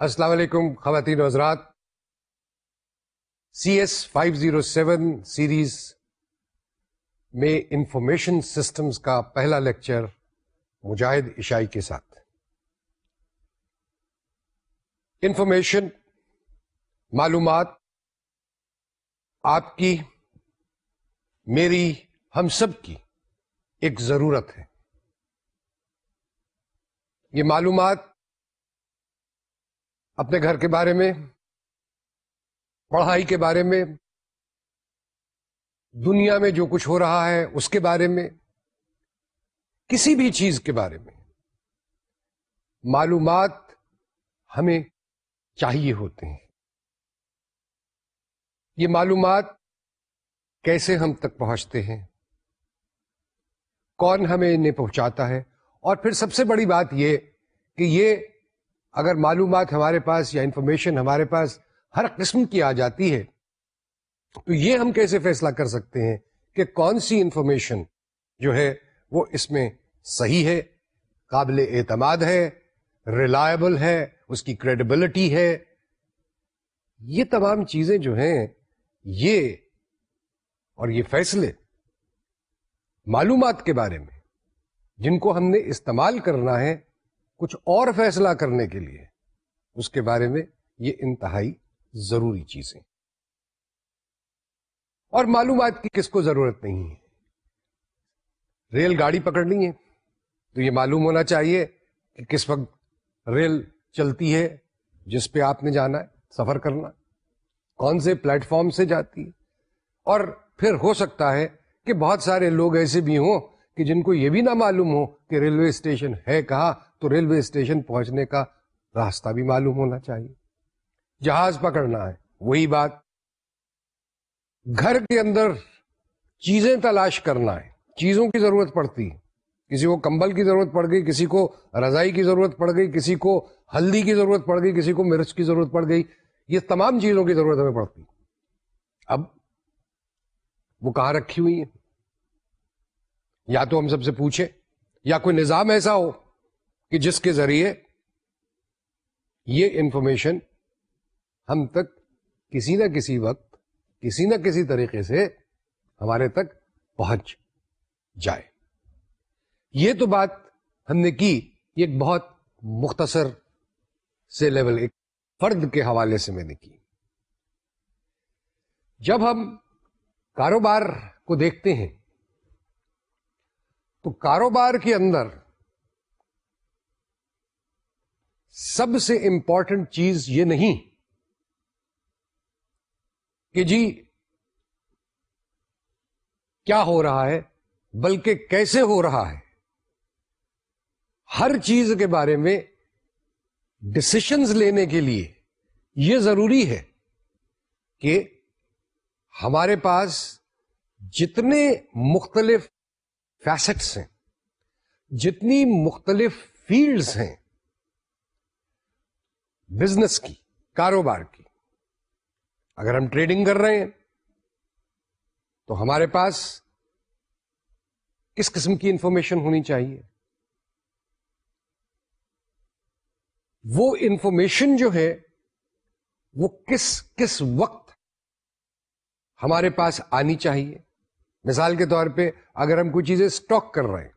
السلام علیکم خواتین حضرات۔ C S five zero seven series میں انفارمیشن سسٹمز کا پہلا لیکچر مجاہد عشائی کے ساتھ۔ انفارمیشن معلومات، آپ کی، میری، ہم سب کی ایک ضرورت ہے۔ یہ معلومات اپنے گھر کے بارے میں، پڑھائی کے بارے میں، دنیا میں جو کچھ ہو رہا ہے اس کے بارے میں، کسی بھی چیز کے بارے میں معلومات ہمیں چاہیے ہوتے ہیں۔ یہ معلومات کیسے ہم تک پہنچتے ہیں؟ کون ہمیں انہیں پہنچاتا ہے؟ اور پھر سب سے بڑی بات یہ کہ یہ اگر معلومات ہمارے پاس یا انفارمیشن ہمارے پاس ہر قسم کی آ جاتی ہے، تو یہ ہم کیسے فیصلہ کر سکتے ہیں کہ کون سی انفارمیشن جو ہے وہ اس میں صحیح ہے، قابل اعتماد ہے ریلائبل ہے، اس کی کریڈیبلٹی ہے؟ یہ تمام چیزیں جو ہیں، یہ اور یہ فیصلے معلومات کے بارے میں، جن کو ہم نے استعمال کرنا ہے کچھ اور فیصلہ کرنے کے لیے، اس کے بارے میں یہ انتہائی ضروری چیزیں۔ اور معلومات کی کس کو ضرورت نہیں ہے۔ ریل گاڑی پکڑنی ہے، تو یہ معلوم ہونا چاہیے کہ کس وقت ریل چلتی ہے، جس پہ آپ نے جانا ہے، سفر کرنا، کون سے پلیٹ فارم سے جاتی ہے۔ اور پھر ہو سکتا ہے کہ بہت سارے لوگ ایسے بھی ہوں کہ جن کو یہ بھی نہ معلوم ہو کہ ریلوے اسٹیشن ہے کہاں، تو ریلوے اسٹیشن پہنچنے کا راستہ بھی معلوم ہونا چاہیے۔ جہاز پکڑنا ہے، وہی بات۔ گھر کے اندر چیزیں تلاش کرنا ہے، چیزوں کی ضرورت پڑتی۔ ہے کسی کو کمبل کی ضرورت پڑ گئی، کسی کو رضائی کی ضرورت پڑ گئی، کسی کو ہلدی کی ضرورت پڑ گئی، کسی کو مرچ کی ضرورت پڑ گئی۔ یہ تمام چیزوں کی ضرورت ہمیں پڑتی۔ اب وہ کہاں رکھی ہوئی ہیں؟ یا تو ہم سب سے پوچھیں، یا کوئی نظام ایسا ہو کہ جس کے ذریعے یہ انفارمیشن ہم تک کسی نہ کسی وقت، کسی نہ کسی طریقے سے ہمارے تک پہنچ جائے۔ یہ تو بات ہم نے کی ایک بہت مختصر سے لیول ایک فرد کے حوالے سے میں نے کی۔ جب ہم کاروبار کو دیکھتے ہیں تو کاروبار کے اندر سب سے امپورٹنٹ چیز یہ نہیں کہ جی کیا ہو رہا ہے، بلکہ کیسے ہو رہا ہے۔ ہر چیز کے بارے میں ڈسیشنز لینے کے لیے یہ ضروری ہے کہ ہمارے پاس جتنے مختلف فیسٹس ہیں۔ جتنی مختلف فیلڈز ہیں، بزنس کی، کاروبار کی، اگر ہم ٹریڈنگ کر رہے ہیں، تو ہمارے پاس کس قسم کی انفارمیشن ہونی چاہیے؟ وہ انفارمیشن جو ہے، وہ کس کس وقت ہمارے پاس آنی چاہیے؟ مثال کے طور پہ اگر ہم کوئی چیزیں اسٹاک کر رہے ہیں،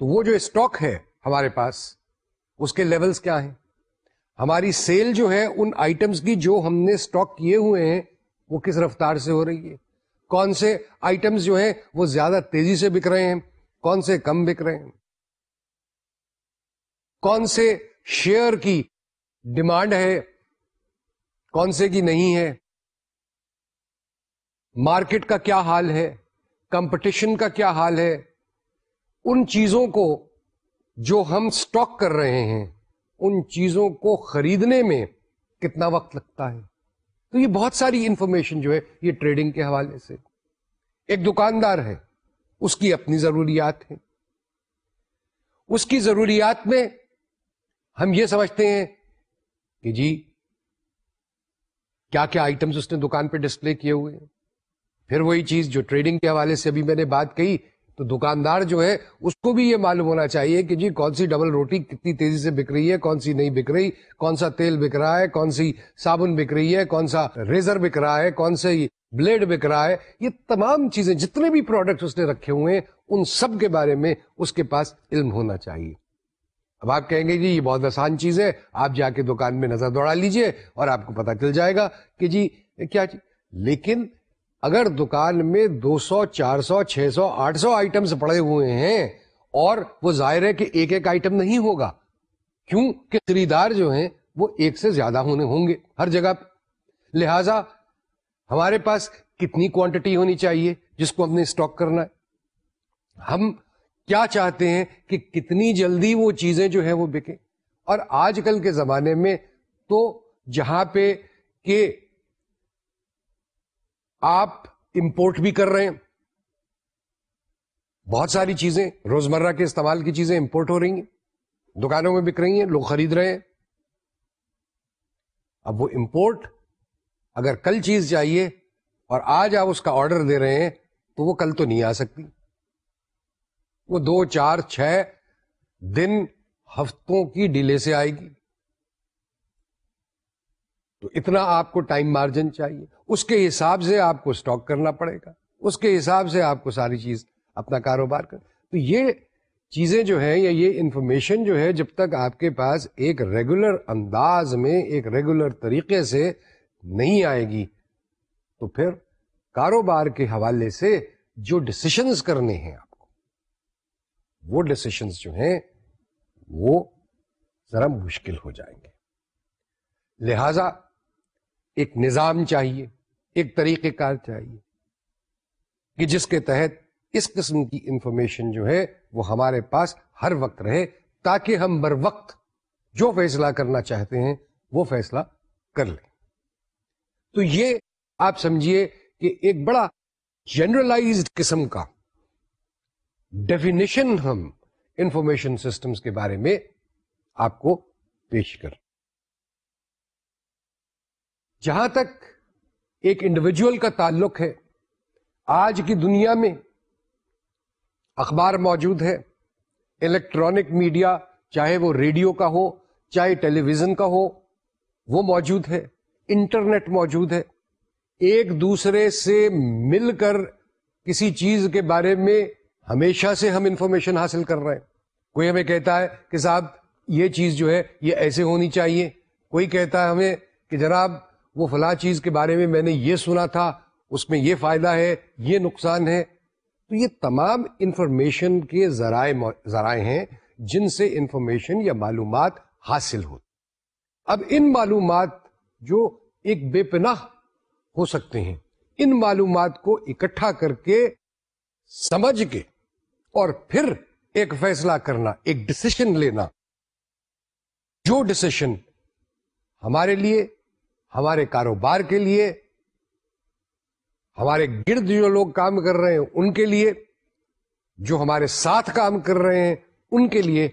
تو وہ جو اسٹاک ہے ہمارے پاس، اس کے لیولز کیا ہیں؟ ہماری سیل جو ہے، ان آئٹمس کی جو ہم نے اسٹاک کیے ہوئے ہیں، وہ کس رفتار سے ہو رہی ہے؟ کون سے آئٹمس جو ہیں، وہ زیادہ تیزی سے بک رہے ہیں؟ کون سے کم بک رہے ہیں؟ کون سے شیئر کی ڈیمانڈ ہے؟ کون سے کی نہیں ہے؟ مارکیٹ کا کیا حال ہے؟ کمپٹیشن کا کیا حال ہے؟ ان چیزوں کو جو ہم اسٹاک کر رہے ہیں، ان چیزوں کو خریدنے میں کتنا وقت لگتا ہے؟ تو یہ بہت ساری انفارمیشن جو ہے، یہ ٹریڈنگ کے حوالے سے۔ ایک دکاندار ہے، اس کی اپنی ضروریات ہیں۔ اس کی ضروریات میں ہم یہ سمجھتے ہیں کہ جی کیا کیا آئٹمس اس نے دکان پہ ڈسپلے کیے ہوئے ہیں؟ پھر وہی چیز جو ٹریڈنگ کے حوالے سے ابھی میں نے بات کہی، تو دکاندار جو ہے اس کو بھی یہ معلوم ہونا چاہیے کہ جی کون سی ڈبل روٹی کتنی تیزی سے بک رہی ہے، کون سی نہیں بک رہی، کون سا تیل بک رہا ہے، کون سی صابن بک رہی ہے، کون سا ریزر بک رہا ہے، کون سے بلیڈ بک رہا ہے۔ یہ تمام چیزیں، جتنے بھی پروڈکٹ اس نے رکھے ہوئے ہیں، ان سب کے بارے میں اس کے پاس علم ہونا چاہیے۔ اب آپ کہیں گے جی یہ بہت آسان چیز ہے، آپ جا کے دکان میں نظر دوڑا لیجیے اور آپ کو پتا چل جائے گا کہ جی کیا چیز؟ لیکن اگر دکان میں دو سو، چار سو، چھ سو، آٹھ سو آئٹمس پڑے ہوئے ہیں اور وہ ظاہر ہے کہ ایک ایک آئٹم نہیں ہوگا، کیوں؟ کہ خریدار جو ہیں وہ ایک سے زیادہ ہونے ہوں گے ہر جگہ لہذا ہمارے پاس کتنی کوانٹٹی ہونی چاہیے جس کو ہم نے اسٹاک کرنا ہے؟ ہم کیا چاہتے ہیں کہ کتنی جلدی وہ چیزیں جو ہیں وہ بکیں؟ اور آج کل کے زمانے میں تو جہاں پہ کہ آپ امپورٹ بھی کر رہے ہیں۔ بہت ساری چیزیں، روزمرہ کے استعمال کی چیزیں امپورٹ ہو رہی ہیں۔ دکانوں میں بک رہی ہیں، لوگ خرید رہے ہیں۔ اب وہ امپورٹ اگر کل چیز چاہیے اور آج آپ اس کا آرڈر دے رہے ہیں، تو وہ کل تو نہیں آ سکتی۔ وہ دو، چار، چھ دن، ہفتوں کی ڈیلے سے آئے گی۔ تو اتنا آپ کو ٹائم مارجن چاہیے۔ اس کے حساب سے آپ کو اسٹاک کرنا پڑے گا۔ اس کے حساب سے آپ کو ساری چیز اپنا کاروبار کر۔ تو یہ چیزیں جو ہے یا یہ انفارمیشن جو ہے جب تک آپ کے پاس ایک ریگولر انداز میں ایک ریگولر طریقے سے نہیں آئے گی، تو پھر کاروبار کے حوالے سے جو ڈسیشنز کرنے ہیں آپ کو، وہ ڈسیشنز جو ہیں، وہ ذرا مشکل ہو جائیں گے۔ لہذا ایک نظام چاہیے، ایک طریقہ کار چاہیے کہ جس کے تحت اس قسم کی انفارمیشن جو ہے وہ ہمارے پاس ہر وقت رہے تاکہ ہم بر وقت جو فیصلہ کرنا چاہتے ہیں وہ فیصلہ کر لیں۔ تو یہ آپ سمجھیے کہ ایک بڑا جنرلائزڈ قسم کا ڈیفینیشن ہم انفارمیشن سسٹمز کے بارے میں آپ کو پیش کر جہاں تک ایک انڈیویجل کا تعلق ہے، آج کی دنیا میں اخبار موجود ہے۔ الیکٹرانک میڈیا چاہے وہ ریڈیو کا ہو، چاہے ٹیلی ویژن کا ہو، وہ موجود ہے۔ انٹرنیٹ موجود ہے۔ ایک دوسرے سے مل کر کسی چیز کے بارے میں ہمیشہ سے ہم انفارمیشن حاصل کر رہے ہیں۔ کوئی ہمیں کہتا ہے کہ صاحب، یہ چیز جو ہے، یہ ایسے ہونی چاہیے۔ کوئی کہتا ہے ہمیں کہ جناب وہ فلاں چیز کے بارے میں میں نے یہ سنا تھا، اس میں یہ فائدہ ہے، یہ نقصان ہے۔ تو یہ تمام انفارمیشن کے ذرائع ذرائع ہیں جن سے انفارمیشن یا معلومات حاصل ہو۔ اب ان معلومات جو ایک بے پناہ ہو سکتے ہیں، ان معلومات کو اکٹھا کر کے سمجھ کے اور پھر ایک فیصلہ کرنا، ایک ڈسیشن لینا۔ جو ڈسیشن ہمارے لیے ہمارے کاروبار کے لیے، ہمارے گرد جو لوگ کام کر رہے ہیں، ان کے لیے، جو ہمارے ساتھ کام کر رہے ہیں، ان کے لیے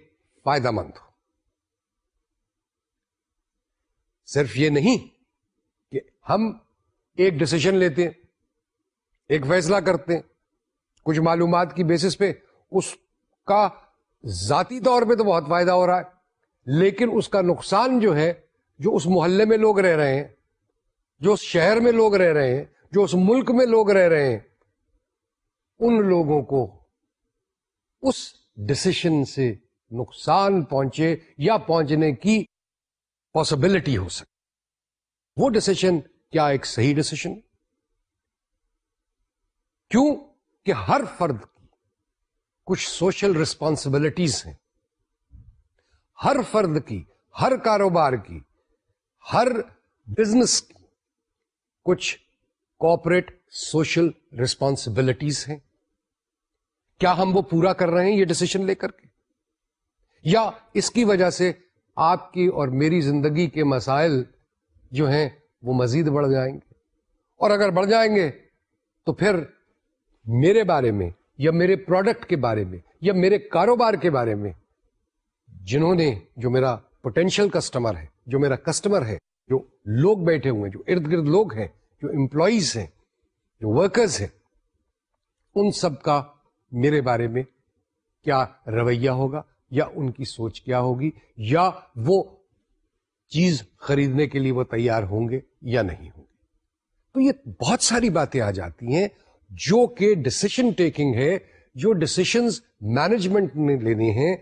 فائدہ مند ہو۔ صرف یہ نہیں کہ ہم ایک ڈسیزن لیتے ہیں، ایک فیصلہ کرتے ہیں، کچھ معلومات کی بیسس پہ اس کا ذاتی طور پہ تو بہت فائدہ ہو رہا ہے، لیکن اس کا نقصان جو ہے جو اس محلے میں لوگ رہ رہے ہیں، جو اس شہر میں لوگ رہ رہے ہیں، جو اس ملک میں لوگ رہ رہے ہیں، ان لوگوں کو اس ڈسیشن سے نقصان پہنچے یا پہنچنے کی پاسبلٹی ہو سکے۔ وہ ڈسیشن کیا ایک صحیح ڈسیشن کیوں کہ ہر فرد کی کچھ سوشل ریسپانسبلٹیز ہیں۔ ہر فرد کی، ہر کاروبار کی ہر بزنس کی کچھ کوپریٹ سوشل ریسپانسبلٹیز ہیں۔ کیا ہم وہ پورا کر رہے ہیں یہ ڈسیشن لے کر کے؟ یا اس کی وجہ سے آپ کی اور میری زندگی کے مسائل جو ہیں وہ مزید بڑھ جائیں گے؟ اور اگر بڑھ جائیں گے تو پھر میرے بارے میں یا میرے پروڈکٹ کے بارے میں یا میرے کاروبار کے بارے میں جنہوں نے جو میرا پوٹینشیل کسٹمر ہے، جو میرا کسٹمر ہے، جو لوگ بیٹھے ہوئے ہیں، جو ارد گرد لوگ ہیں، جو امپلائیز ہیں، جو ورکرز ہیں، ان سب کا میرے بارے میں کیا رویہ ہوگا یا ان کی سوچ کیا ہوگی یا وہ چیز خریدنے کے لیے وہ تیار ہوں گے یا نہیں ہوں گے؟ تو یہ بہت ساری باتیں آ جاتی ہیں جو کہ ڈسیشن ٹیکنگ ہے، جو ڈسیشن مینجمنٹ نے لینے ہیں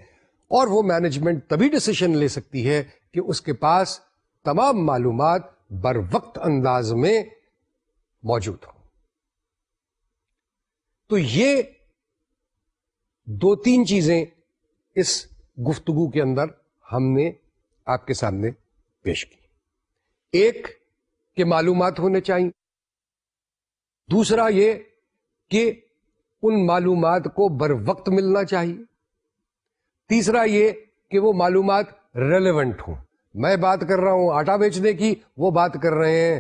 اور وہ مینجمنٹ تبھی ڈسیشن لے سکتی ہے کہ اس کے پاس تمام معلومات بر وقت انداز میں موجود ہوں۔ تو یہ دو تین چیزیں اس گفتگو کے اندر ہم نے آپ کے سامنے پیش کی۔ ایک، کہ معلومات ہونے چاہیے۔ دوسرا یہ کہ ان معلومات کو بر وقت ملنا چاہیے۔ تیسرا یہ کہ وہ معلومات ریلیونٹ ہوں۔ میں بات کر رہا ہوں آٹا بیچنے کی، وہ بات کر رہے ہیں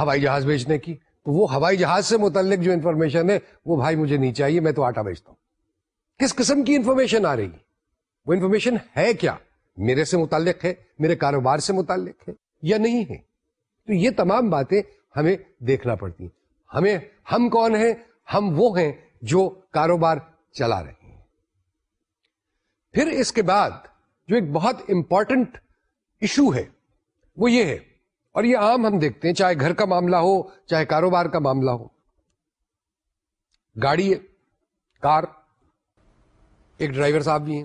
ہوائی جہاز بیچنے کی۔ تو وہ ہوائی جہاز سے متعلق جو انفارمیشن ہے، وہ بھائی مجھے نہیں چاہیے، میں تو آٹا بیچتا ہوں۔ کس قسم کی انفارمیشن آ رہی وہ انفارمیشن ہے کیا؟ میرے سے متعلق ہے، میرے کاروبار سے متعلق ہے یا نہیں ہے؟ تو یہ تمام باتیں ہمیں دیکھنا پڑتی ہیں۔ ہمیں ہم کون ہیں؟ ہم وہ ہیں جو کاروبار چلا رہے پھر اس کے بعد جو ایک بہت امپورٹنٹ ایشو ہے، وہ یہ ہے۔ اور یہ عام ہم دیکھتے ہیں، چاہے گھر کا معاملہ ہو، چاہے کاروبار کا معاملہ ہو۔ گاڑی ہے، کار، ایک ڈرائیور صاحب بھی ہیں۔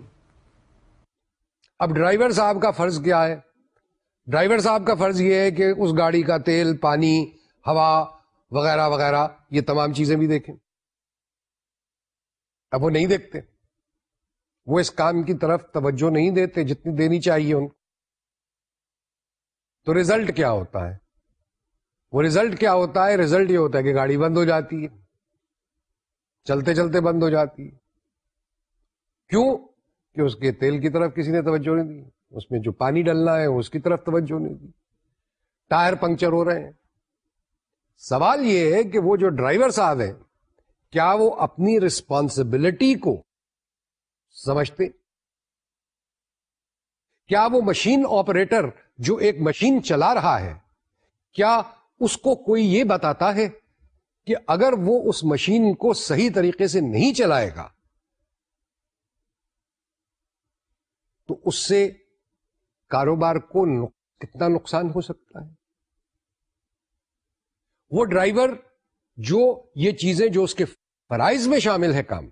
اب ڈرائیور صاحب کا فرض کیا ہے؟ ڈرائیور صاحب کا فرض یہ ہے کہ اس گاڑی کا تیل، پانی، ہوا وغیرہ وغیرہ، یہ تمام چیزیں بھی دیکھیں۔ اب وہ نہیں دیکھتے۔ وہ اس کام کی طرف توجہ نہیں دیتے جتنی دینی چاہیے ان تو ریزلٹ کیا ہوتا ہے؟ وہ ریزلٹ کیا ہوتا ہے؟ ریزلٹ یہ ہوتا ہے کہ گاڑی بند ہو جاتی ہے۔ چلتے چلتے بند ہو جاتی ہے۔ کیوں؟ کہ اس کے تیل کی طرف کسی نے توجہ نہیں دی۔ اس میں جو پانی ڈلنا ہے، اس کی طرف توجہ نہیں دی۔ ٹائر پنکچر ہو رہے ہیں۔ سوال یہ ہے کہ وہ جو ڈرائیور صاحب ہیں، کیا وہ اپنی رسپانسبلٹی کو سمجھتے؟ کیا وہ مشین آپریٹر جو ایک مشین چلا رہا ہے، کیا اس کو کوئی یہ بتاتا ہے کہ اگر وہ اس مشین کو صحیح طریقے سے نہیں چلائے گا، تو اس سے کاروبار کو کتنا نقصان ہو سکتا ہے؟ وہ ڈرائیور جو یہ چیزیں جو اس کے فرائض میں شامل ہے کام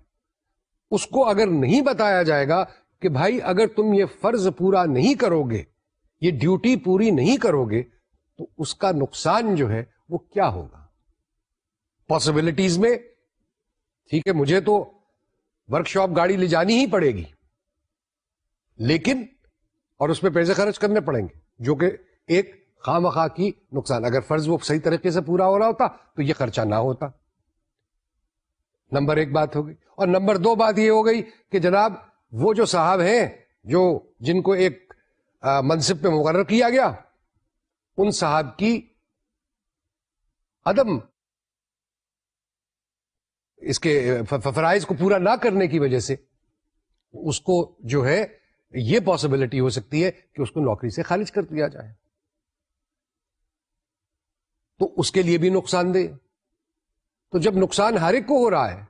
اس کو اگر نہیں بتایا جائے گا کہ بھائی اگر تم یہ فرض پورا نہیں کرو گے، یہ ڈیوٹی پوری نہیں کرو گے، تو اس کا نقصان جو ہے وہ کیا ہوگا؟ پاسبلٹیز میں، ٹھیک ہے، مجھے تو ورک شاپ گاڑی لے جانی ہی پڑے گی، لیکن اور اس میں پیسے خرچ کرنے پڑیں گے، جو کہ ایک خام کی نقصان، اگر فرض وہ صحیح طریقے سے پورا ہو رہا ہوتا تو یہ خرچہ نہ ہوتا۔ نمبر ایک بات ہوگی۔ اور نمبر دو بات یہ ہو گئی کہ جناب، وہ جو صاحب ہیں، جو جن کو ایک منصب پہ مقرر کیا گیا، ان صاحب کی عدم، اس کے فرائض کو پورا نہ کرنے کی وجہ سے اس کو جو ہے، یہ پاسبلٹی ہو سکتی ہے کہ اس کو نوکری سے خارج کر دیا جائے۔ تو اس کے لیے بھی نقصان دے تو جب نقصان ہر ایک کو ہو رہا ہے،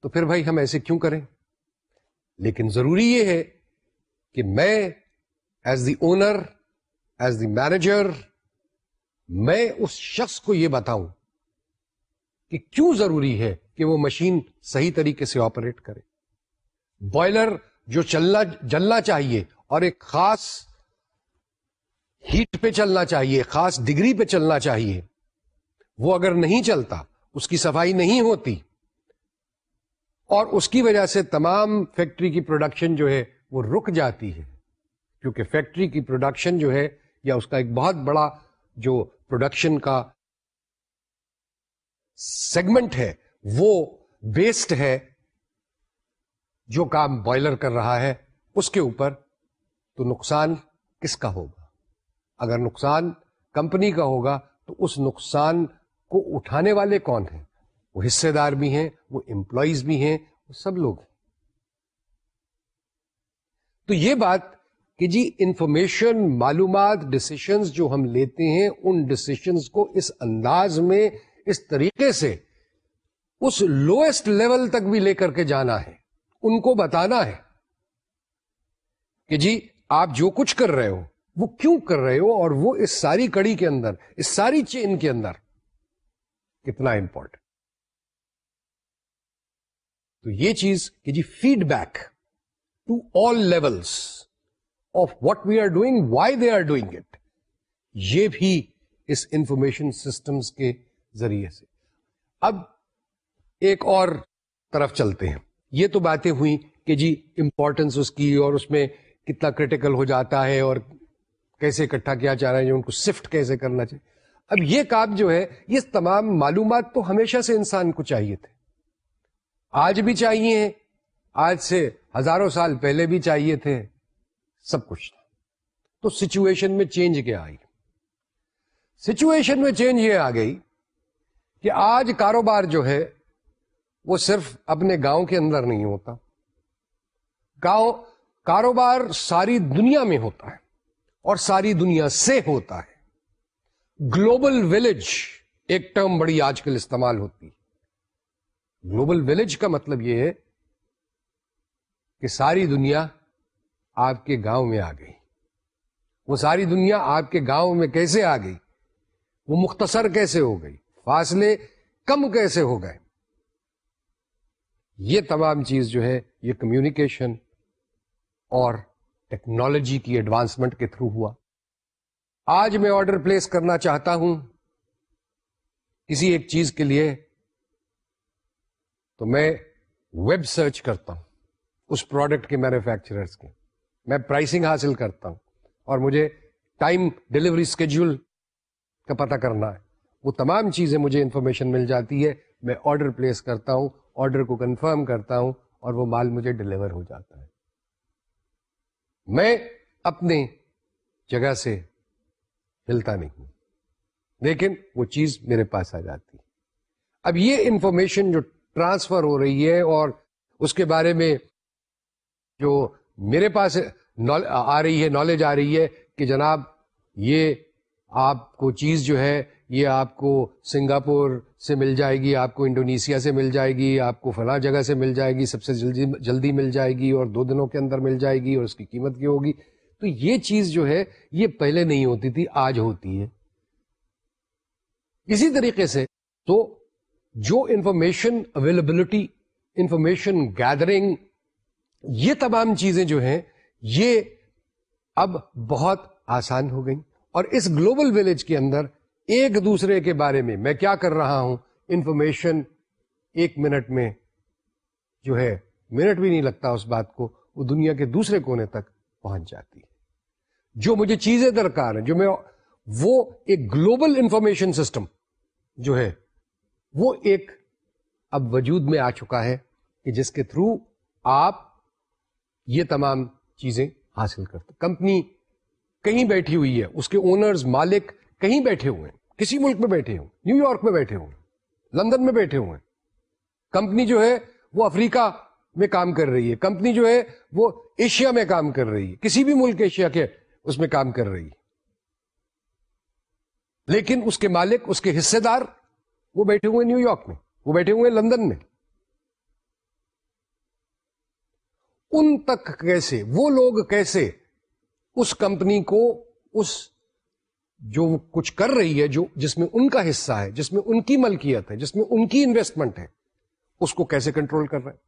تو پھر بھائی ہم ایسے کیوں کریں؟ لیکن ضروری یہ ہے کہ میں as the owner as the manager میں اس شخص کو یہ بتاؤں کہ کیوں ضروری ہے کہ وہ مشین صحیح طریقے سے آپریٹ کرے۔ بوائلر جو چلنا، جلنا چاہیے اور ایک خاص ہیٹ پہ چلنا چاہیے، خاص ڈگری پہ چلنا چاہیے، وہ اگر نہیں چلتا اس کی صفائی نہیں ہوتی اور اس کی وجہ سے تمام فیکٹری کی پروڈکشن جو ہے وہ رک جاتی ہے۔ کیونکہ فیکٹری کی پروڈکشن جو ہے یا اس کا ایک بہت بڑا جو پروڈکشن کا سیگمنٹ ہے، وہ بیسڈ ہے جو کام بوائلر کر رہا ہے، اس کے اوپر تو نقصان کس کا ہوگا؟ اگر نقصان کمپنی کا ہوگا تو اس نقصان کو اٹھانے والے کون ہیں؟ وہ حصے دار بھی ہیں، وہ امپلائیز بھی ہیں، وہ سب لوگ ہیں۔ تو یہ بات کہ جی انفارمیشن معلومات ڈسیشنز جو ہم لیتے ہیں، ان ڈسیشنز کو اس انداز میں، اس طریقے سے اس لوئسٹ لیول تک بھی لے کر کے جانا ہے۔ ان کو بتانا ہے کہ جی آپ جو کچھ کر رہے ہو، وہ کیوں کر رہے ہو اور وہ اس ساری کڑی کے اندر، اس ساری چین کے اندر کتنا امپورٹنٹ تو یہ چیز کہ جی feedback to all levels of what we are doing why they are doing it یہ بھی اس انفارمیشن سسٹمس کے ذریعے سے. اب ایک اور طرف چلتے ہیں. یہ تو باتیں ہوئی کہ جی امپورٹنس اس کی اور اس میں کتنا کریٹیکل ہو جاتا ہے اور کیسے اکٹھا کیا جا رہا ہے ان کو سفٹ کیسے کرنا چاہیے؟ اب یہ کام جو ہے، یہ تمام معلومات تو ہمیشہ سے انسان کو چاہیے تھے۔ آج بھی چاہیے، آج سے ہزاروں سال پہلے بھی چاہیے تھے، سب کچھ تھا۔ تو سچویشن میں چینج کیا آئی؟ سچویشن میں چینج یہ آ گئی کہ آج کاروبار جو ہے، وہ صرف اپنے گاؤں کے اندر نہیں ہوتا۔ گاؤں، کاروبار ساری دنیا میں ہوتا ہے اور ساری دنیا سے ہوتا ہے۔ گلوبل ولیج ایک ٹرم بڑی آج کل استعمال ہوتی گلوبل ولیج کا مطلب یہ ہے کہ ساری دنیا آپ کے گاؤں میں آ گئی۔ وہ ساری دنیا آپ کے گاؤں میں کیسے آ گئی؟ وہ مختصر کیسے ہو گئی؟ فاصلے کم کیسے ہو گئے؟ یہ تمام چیز جو ہے، یہ کمیونیکیشن اور ٹیکنالوجی کی ایڈوانسمنٹ کے تھرو ہوا۔ آج میں آرڈر پلیس کرنا چاہتا ہوں کسی ایک چیز کے لیے، تو میں ویب سرچ کرتا ہوں، اس پروڈکٹ کے مینوفیکچررس کے۔ میں پرائسنگ حاصل کرتا ہوں اور مجھے ٹائم ڈلیوری اسکیڈول کا پتہ کرنا ہے۔ وہ تمام چیزیں مجھے انفارمیشن مل جاتی ہے، میں آرڈر پلیس کرتا ہوں آرڈر کو کنفرم کرتا ہوں اور وہ مال مجھے ڈلیور ہو جاتا ہے۔ میں اپنے جگہ سے ہلتا نہیں لیکن وہ چیز میرے پاس آ جاتی۔ اب یہ انفارمیشن جو ٹرانسفر ہو رہی ہے اور اس کے بارے میں جو میرے پاس آ رہی ہے نالج آ رہی ہے کہ جناب یہ آپ کو چیز جو ہے، یہ آپ کو سنگاپور سے مل جائے گی، آپ کو انڈونیشیا سے مل جائے گی، آپ کو فلاں جگہ سے مل جائے گی، سب سے جلدی جلدی مل جائے گی اور دو دنوں کے اندر مل جائے گی اور اس کی قیمت کی ہوگی۔ تو یہ چیز جو ہے، یہ پہلے نہیں ہوتی تھی، آج ہوتی ہے۔ اسی طریقے سے تو جو انفارمیشن اویلیبلٹی انفارمیشن گیدرنگ یہ تمام چیزیں جو ہیں، یہ اب بہت آسان ہو گئی اور اس گلوبل ولیج کے اندر ایک دوسرے کے بارے میں میں کیا کر رہا ہوں انفارمیشن ایک منٹ میں جو ہے، منٹ بھی نہیں لگتا اس بات کو، وہ دنیا کے دوسرے کونے تک پہنچ جاتی ہے۔ جو مجھے چیزیں درکار ہیں، جو میں وہ ایک گلوبل انفارمیشن سسٹم جو ہے، وہ ایک اب وجود میں آ چکا ہے کہ جس کے تھرو آپ یہ تمام چیزیں حاصل کرتے کمپنی کہیں بیٹھی ہوئی ہے، اس کے اونرز مالک کہیں بیٹھے ہوئے ہیں، کسی ملک میں بیٹھے ہوں، نیو یارک میں بیٹھے ہوں، لندن میں بیٹھے ہوئے ہیں۔ کمپنی جو ہے، وہ افریقہ میں کام کر رہی ہے، کمپنی جو ہے، وہ ایشیا میں کام کر رہی ہے، کسی بھی ملک ایشیا کے اس میں کام کر رہی۔ لیکن اس کے مالک، اس کے حصے دار، وہ بیٹھے ہوئے نیو یارک میں، وہ بیٹھے ہوئے لندن میں۔ ان تک کیسے، وہ لوگ کیسے اس کمپنی کو، اس جو کچھ کر رہی ہے، جو جس میں ان کا حصہ ہے، جس میں ان کی ملکیت ہے، جس میں ان کی انویسٹمنٹ ہے، اس کو کیسے کنٹرول کر رہے ہیں؟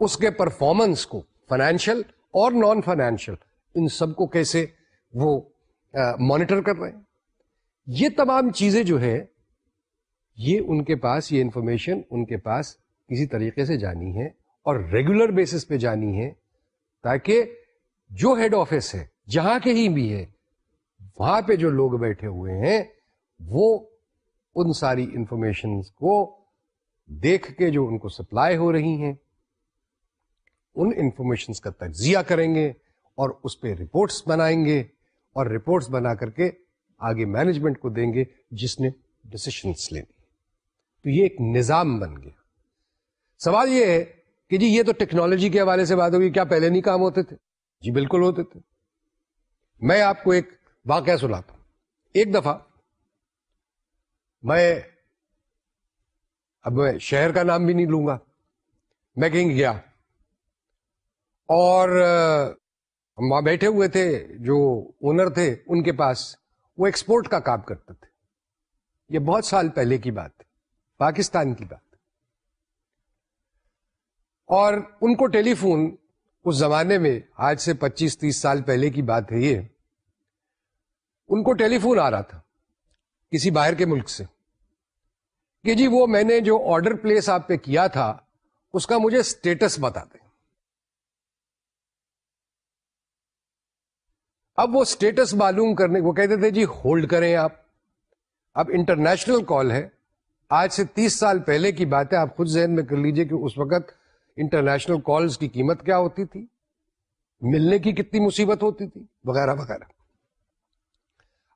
اس کے پرفارمنس کو فائنینشیل اور نان فائنینشیل ان سب کو کیسے وہ مانیٹر کر رہے ہیں۔ یہ تمام چیزیں جو ہے یہ ان کے پاس، یہ انفارمیشن ان کے پاس کسی طریقے سے جانی ہے اور ریگولر بیسس پہ جانی ہے تاکہ جو ہیڈ آفس ہے، جہاں کہیں بھی ہے، وہاں پہ جو لوگ بیٹھے ہوئے ہیں، وہ ان ساری انفارمیشن کو دیکھ کے جو ان کو سپلائی ہو رہی ہیں، ان انفارمیشن کا تجزیہ کریں گے۔ اور اس پہ رپورٹس بنائیں گے اور رپورٹس بنا کر کے آگے مینجمنٹ کو دیں گے جس نے ڈسیشنس لینی تو یہ ایک نظام بن گیا۔ سوال یہ ہے کہ جی یہ تو ٹیکنالوجی کے حوالے سے بات ہوگی کیا پہلے نہیں کام ہوتے تھے؟ جی بالکل ہوتے تھے۔ میں آپ کو ایک واقعہ سناتا ہوں۔ ایک دفعہ میں اب میں شہر کا نام بھی نہیں لوں گا۔ میں کہیں گیا اور ہم وہاں بیٹھے ہوئے تھے، جو اونر تھے، ان کے پاس وہ ایکسپورٹ کا کام کرتے تھے۔ یہ بہت سال پہلے کی بات پاکستان کی بات اور ان کو ٹیلی فون اس زمانے میں، آج سے پچیس تیس سال پہلے کی بات ہے یہ، ان کو ٹیلی فون آ رہا تھا کسی باہر کے ملک سے کہ جی وہ میں نے جو آرڈر پلیس آپ پہ کیا تھا، اس کا مجھے اسٹیٹس بتا دیں۔ اب وہ اسٹیٹس معلوم کرنے وہ کہتے تھے جی ہولڈ کریں آپ۔ اب انٹرنیشنل کال ہے۔ آج سے تیس سال پہلے کی بات ہے۔ آپ خود ذہن میں کر لیجیے کہ اس وقت انٹرنیشنل کالز کی قیمت کیا ہوتی تھی؟ ملنے کی کتنی مصیبت ہوتی تھی؟ وغیرہ وغیرہ۔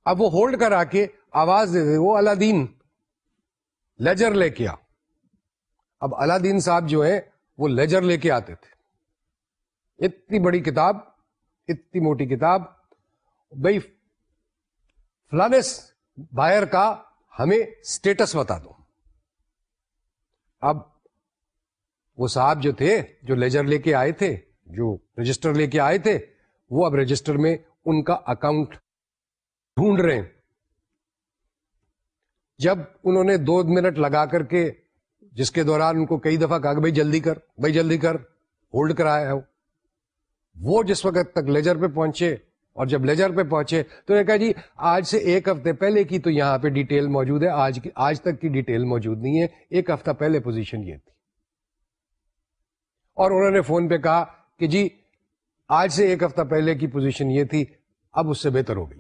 اب وہ ہولڈ کرا کے آواز دے دے، وہ اللہ دین لیجر لے کے آ اب اللہ دین صاحب جو ہے وہ لیجر لے کے آتے تھے۔ اتنی بڑی کتاب، اتنی موٹی کتاب۔ بھائی، فلانس بائر کا ہمیں اسٹیٹس بتا دو۔ اب وہ صاحب جو تھے، جو لیجر لے کے آئے تھے، جو رجسٹر لے کے آئے تھے، وہ اب رجسٹر میں ان کا اکاؤنٹ ڈھونڈ رہے ہیں۔ جب انہوں نے دو منٹ لگا کر کے، جس کے دوران ان کو کئی دفعہ کہا کہ بھائی جلدی کر، بھائی جلدی کر ہولڈ کرایا ہے وہ جس وقت تک لیجر پہ پہنچے اور جب لیجر پہ پہنچے تو نے کہا جی آج سے ایک ہفتے پہلے کی تو یہاں پہ ڈیٹیل موجود ہے، آج کی آج تک کی ڈیٹیل موجود نہیں ہے۔ ایک ہفتہ پہلے پوزیشن یہ تھی۔ اور انہوں نے فون پہ کہا کہ جی آج سے ایک ہفتہ پہلے کی پوزیشن یہ تھی، اب اس سے بہتر ہو گئی۔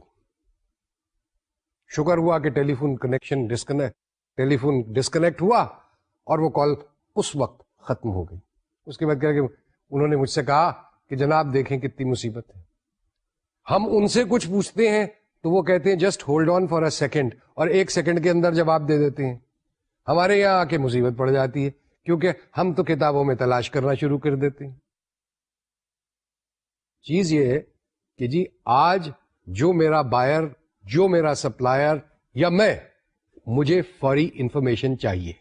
شکر ہوا کہ telephone connection disconnect telephone disconnect ہوا اور وہ کال اس وقت ختم ہو گئی۔ اس کے بعد کیا کہ انہوں نے مجھ سے کہا کہ جناب دیکھیں کتنی مصیبت ہے۔ ہم ان سے کچھ پوچھتے ہیں تو وہ کہتے ہیں just hold on for a second اور ایک سیکنڈ کے اندر جواب دے دیتے ہیں۔ ہمارے یہاں آ کے مصیبت پڑ جاتی ہے کیونکہ ہم تو کتابوں میں تلاش کرنا شروع کر دیتے ہیں۔ چیز یہ ہے کہ جی آج جو میرا بائر جو میرا سپلائر یا میں، مجھے فوری انفارمیشن چاہیے۔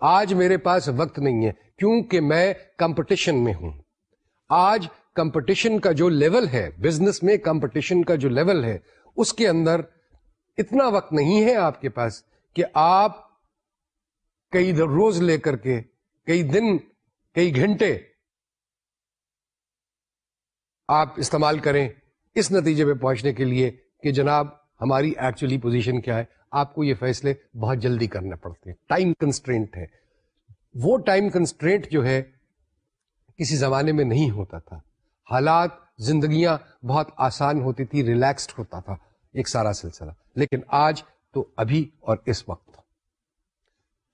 آج میرے پاس وقت نہیں ہے کیونکہ میں کمپٹیشن میں ہوں۔ آج کمپٹیشن کا جو لیول ہے، بزنس میں کمپٹیشن کا جو لیول ہے، اس کے اندر اتنا وقت نہیں ہے آپ کے پاس کہ آپ کئی روز لے کر کے، کئی دن، کئی گھنٹے آپ استعمال کریں اس نتیجے پہ پہنچنے کے لیے کہ جناب ہماری ایکچولی پوزیشن کیا ہے؟ آپ کو یہ فیصلے بہت جلدی کرنے پڑتے ہیں۔ ٹائم کنسٹرینٹ ہے۔ وہ ٹائم کنسٹرینٹ جو ہے کسی زمانے میں نہیں ہوتا تھا۔ حالات، زندگیاں بہت آسان ہوتی تھی ریلیکسڈ ہوتا تھا، ایک سارا سلسلہ۔ لیکن آج تو ابھی اور اس وقت۔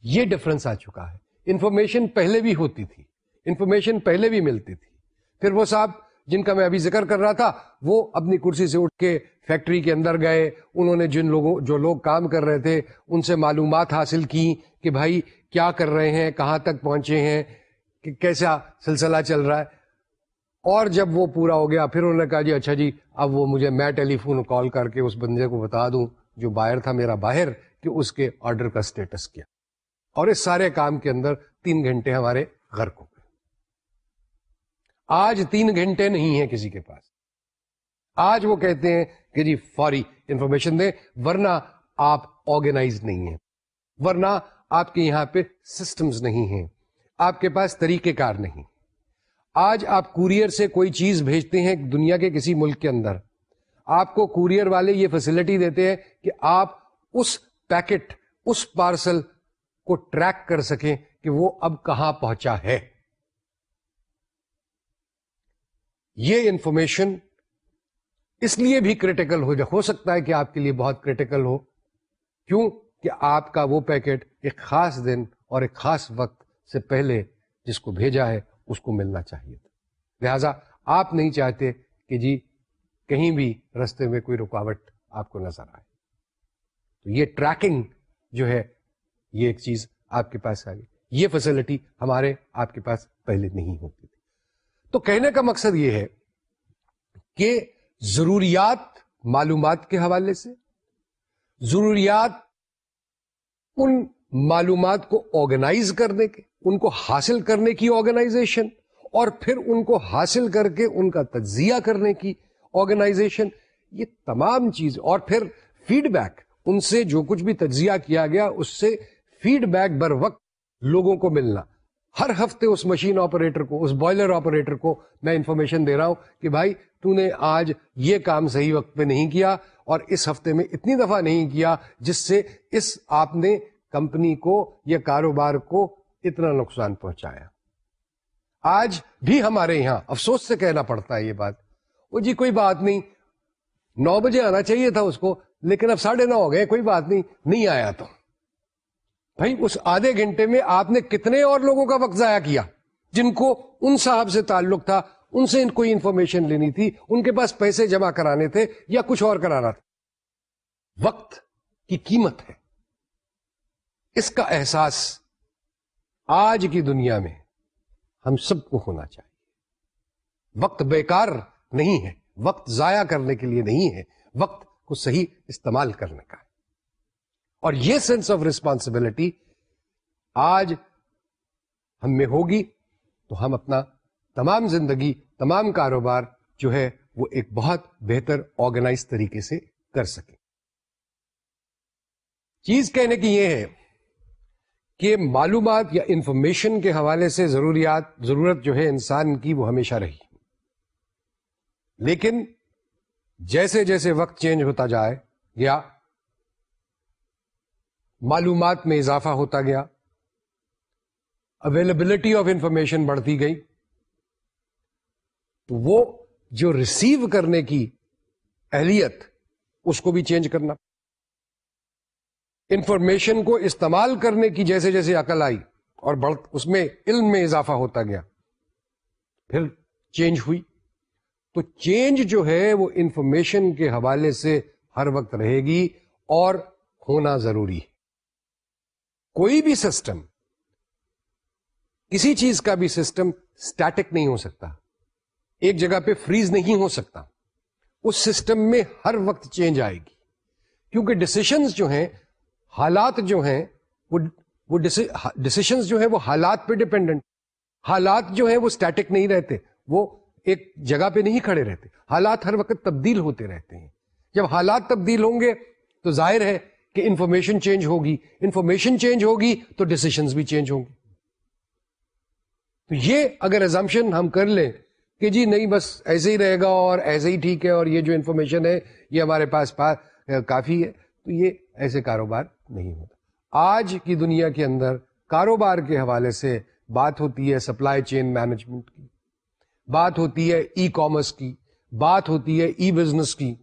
یہ ڈفرنس آ چکا ہے۔ انفارمیشن پہلے بھی ہوتی تھی۔ انفارمیشن پہلے بھی ملتی تھی۔ پھر وہ صاحب جن کا میں ابھی ذکر کر رہا تھا، وہ اپنی کرسی سے اٹھ کے فیکٹری کے اندر گئے۔ انہوں نے جن لوگوں، جو لوگ کام کر رہے تھے، ان سے معلومات حاصل کی کہ بھائی کیا کر رہے ہیں، کہاں تک پہنچے ہیں، کہ کیسا سلسلہ چل رہا ہے۔ اور جب وہ پورا ہو گیا، پھر انہوں نے کہا جی اچھا جی اب وہ مجھے میں ٹیلی فون کال کر کے اس بندے کو بتا دوں جو باہر تھا میرا باہر کہ اس کے آرڈر کا اسٹیٹس کیا۔ اور اس سارے کام کے اندر تین گھنٹے ہمارے گھر کو آج تین گھنٹے نہیں ہیں کسی کے پاس۔ آج وہ کہتے ہیں کہ جی فوری انفارمیشن دیں، ورنہ آپ آرگنائز نہیں ہیں۔ ورنہ آپ کے یہاں پہ سسٹمز نہیں ہیں۔ آپ کے پاس طریقہ کار نہیں۔ آج آپ کوریئر سے کوئی چیز بھیجتے ہیں دنیا کے کسی ملک کے اندر۔ آپ کو کوریئر والے یہ فیسلٹی دیتے ہیں کہ آپ اس پیکٹ اس پارسل کو ٹریک کر سکیں کہ وہ اب کہاں پہنچا ہے۔ یہ انفارمیشن اس لیے بھی کریٹیکل ہو ہو سکتا ہے کہ آپ کے لیے بہت کریٹیکل ہو۔ کیوں؟ کہ آپ کا وہ پیکٹ ایک خاص دن اور ایک خاص وقت سے پہلے جس کو بھیجا ہے اس کو ملنا چاہیے تھا۔ لہذا آپ نہیں چاہتے کہ جی کہیں بھی رستے میں کوئی رکاوٹ آپ کو نظر آئے۔ تو یہ ٹریکنگ جو ہے، یہ ایک چیز آپ کے پاس آ گئی یہ فیسلٹی ہمارے آپ کے پاس پہلے نہیں ہوتی تھی۔ تو کہنے کا مقصد یہ ہے کہ ضروریات معلومات کے حوالے سے، ضروریات ان معلومات کو آرگنائز کرنے کے ان کو حاصل کرنے کی آرگنائزیشن اور پھر ان کو حاصل کر کے ان کا تجزیہ کرنے کی آرگنائزیشن یہ تمام چیز۔ اور پھر فیڈ بیک ان سے جو کچھ بھی تجزیہ کیا گیا، اس سے فیڈ بیک بر وقت لوگوں کو ملنا۔ ہر ہفتے اس مشین آپریٹر کو، اس بوائلر آپریٹر کو میں انفارمیشن دے رہا ہوں کہ بھائی، تو نے آج یہ کام صحیح وقت پہ نہیں کیا اور اس ہفتے میں اتنی دفعہ نہیں کیا، جس سے اس آپ نے کمپنی کو یا کاروبار کو اتنا نقصان پہنچایا۔ آج بھی ہمارے یہاں افسوس سے کہنا پڑتا ہے یہ بات۔ وہ جی کوئی بات نہیں، نو بجے آنا چاہیے تھا اس کو، لیکن اب ساڑھے نو ہو گئے، کوئی بات نہیں نہیں آیا تو۔ بھائی، اس آدھے گھنٹے میں آپ نے کتنے اور لوگوں کا وقت ضائع کیا، جن کو ان صاحب سے تعلق تھا، ان سے کوئی انفارمیشن لینی تھی، ان کے پاس پیسے جمع کرانے تھے یا کچھ اور کرانا تھا۔ وقت کی قیمت ہے۔ اس کا احساس آج کی دنیا میں ہم سب کو ہونا چاہیے۔ وقت بیکار نہیں ہے، وقت ضائع کرنے کے لیے نہیں ہے، وقت کو صحیح استعمال کرنے کا ہے۔ اور یہ سینس آف ریسپانسبلٹی آج ہم میں ہوگی تو ہم اپنا تمام زندگی، تمام کاروبار جو ہے وہ ایک بہت بہتر آرگنائز طریقے سے کر سکیں۔ چیز کہنے کی یہ ہے کہ معلومات یا انفارمیشن کے حوالے سے ضروریات، ضرورت جو ہے انسان کی وہ ہمیشہ رہی۔ لیکن جیسے جیسے وقت چینج ہوتا جائے گیا، معلومات میں اضافہ ہوتا گیا اویلیبلٹی آف انفارمیشن بڑھتی گئی، تو وہ جو ریسیو کرنے کی اہلیت، اس کو بھی چینج کرنا۔ انفارمیشن کو استعمال کرنے کی جیسے جیسے عقل آئی اور بڑھ اس میں علم میں اضافہ ہوتا گیا، پھر چینج ہوئی۔ تو چینج جو ہے وہ انفارمیشن کے حوالے سے ہر وقت رہے گی اور ہونا ضروری ہے۔ کوئی بھی سسٹم کسی چیز کا بھی سسٹم اسٹیٹک نہیں ہو سکتا۔ ایک جگہ پہ فریز نہیں ہو سکتا۔ اس سسٹم میں ہر وقت چینج آئے گی۔ کیونکہ ڈسیشنز جو ہیں حالات جو ہیں، وہ ڈسیشنز جو ہیں، وہ حالات پہ ڈپینڈنٹ حالات جو ہیں، وہ اسٹیٹک نہیں رہتے۔ وہ ایک جگہ پہ نہیں کھڑے رہتے۔ حالات ہر وقت تبدیل ہوتے رہتے ہیں۔ جب حالات تبدیل ہوں گے، تو ظاہر ہے کہ انفارمیشن چینج ہوگی۔ انفارمیشن چینج ہوگی، تو ڈسیشنز بھی چینج ہوں گے۔ تو یہ اگر ایزمپشن ہم کر لیں کہ جی نہیں، بس ایسے ہی رہے گا اور ایسے ہی ٹھیک ہے اور یہ جو انفارمیشن ہے، یہ ہمارے پاس کافی ہے، تو یہ ایسے کاروبار نہیں ہوتا۔ آج کی دنیا کے اندر کاروبار کے حوالے سے بات ہوتی ہے سپلائی چین مینجمنٹ کی، بات ہوتی ہے ای کامرس کی، بات ہوتی ہے ای بزنس کی۔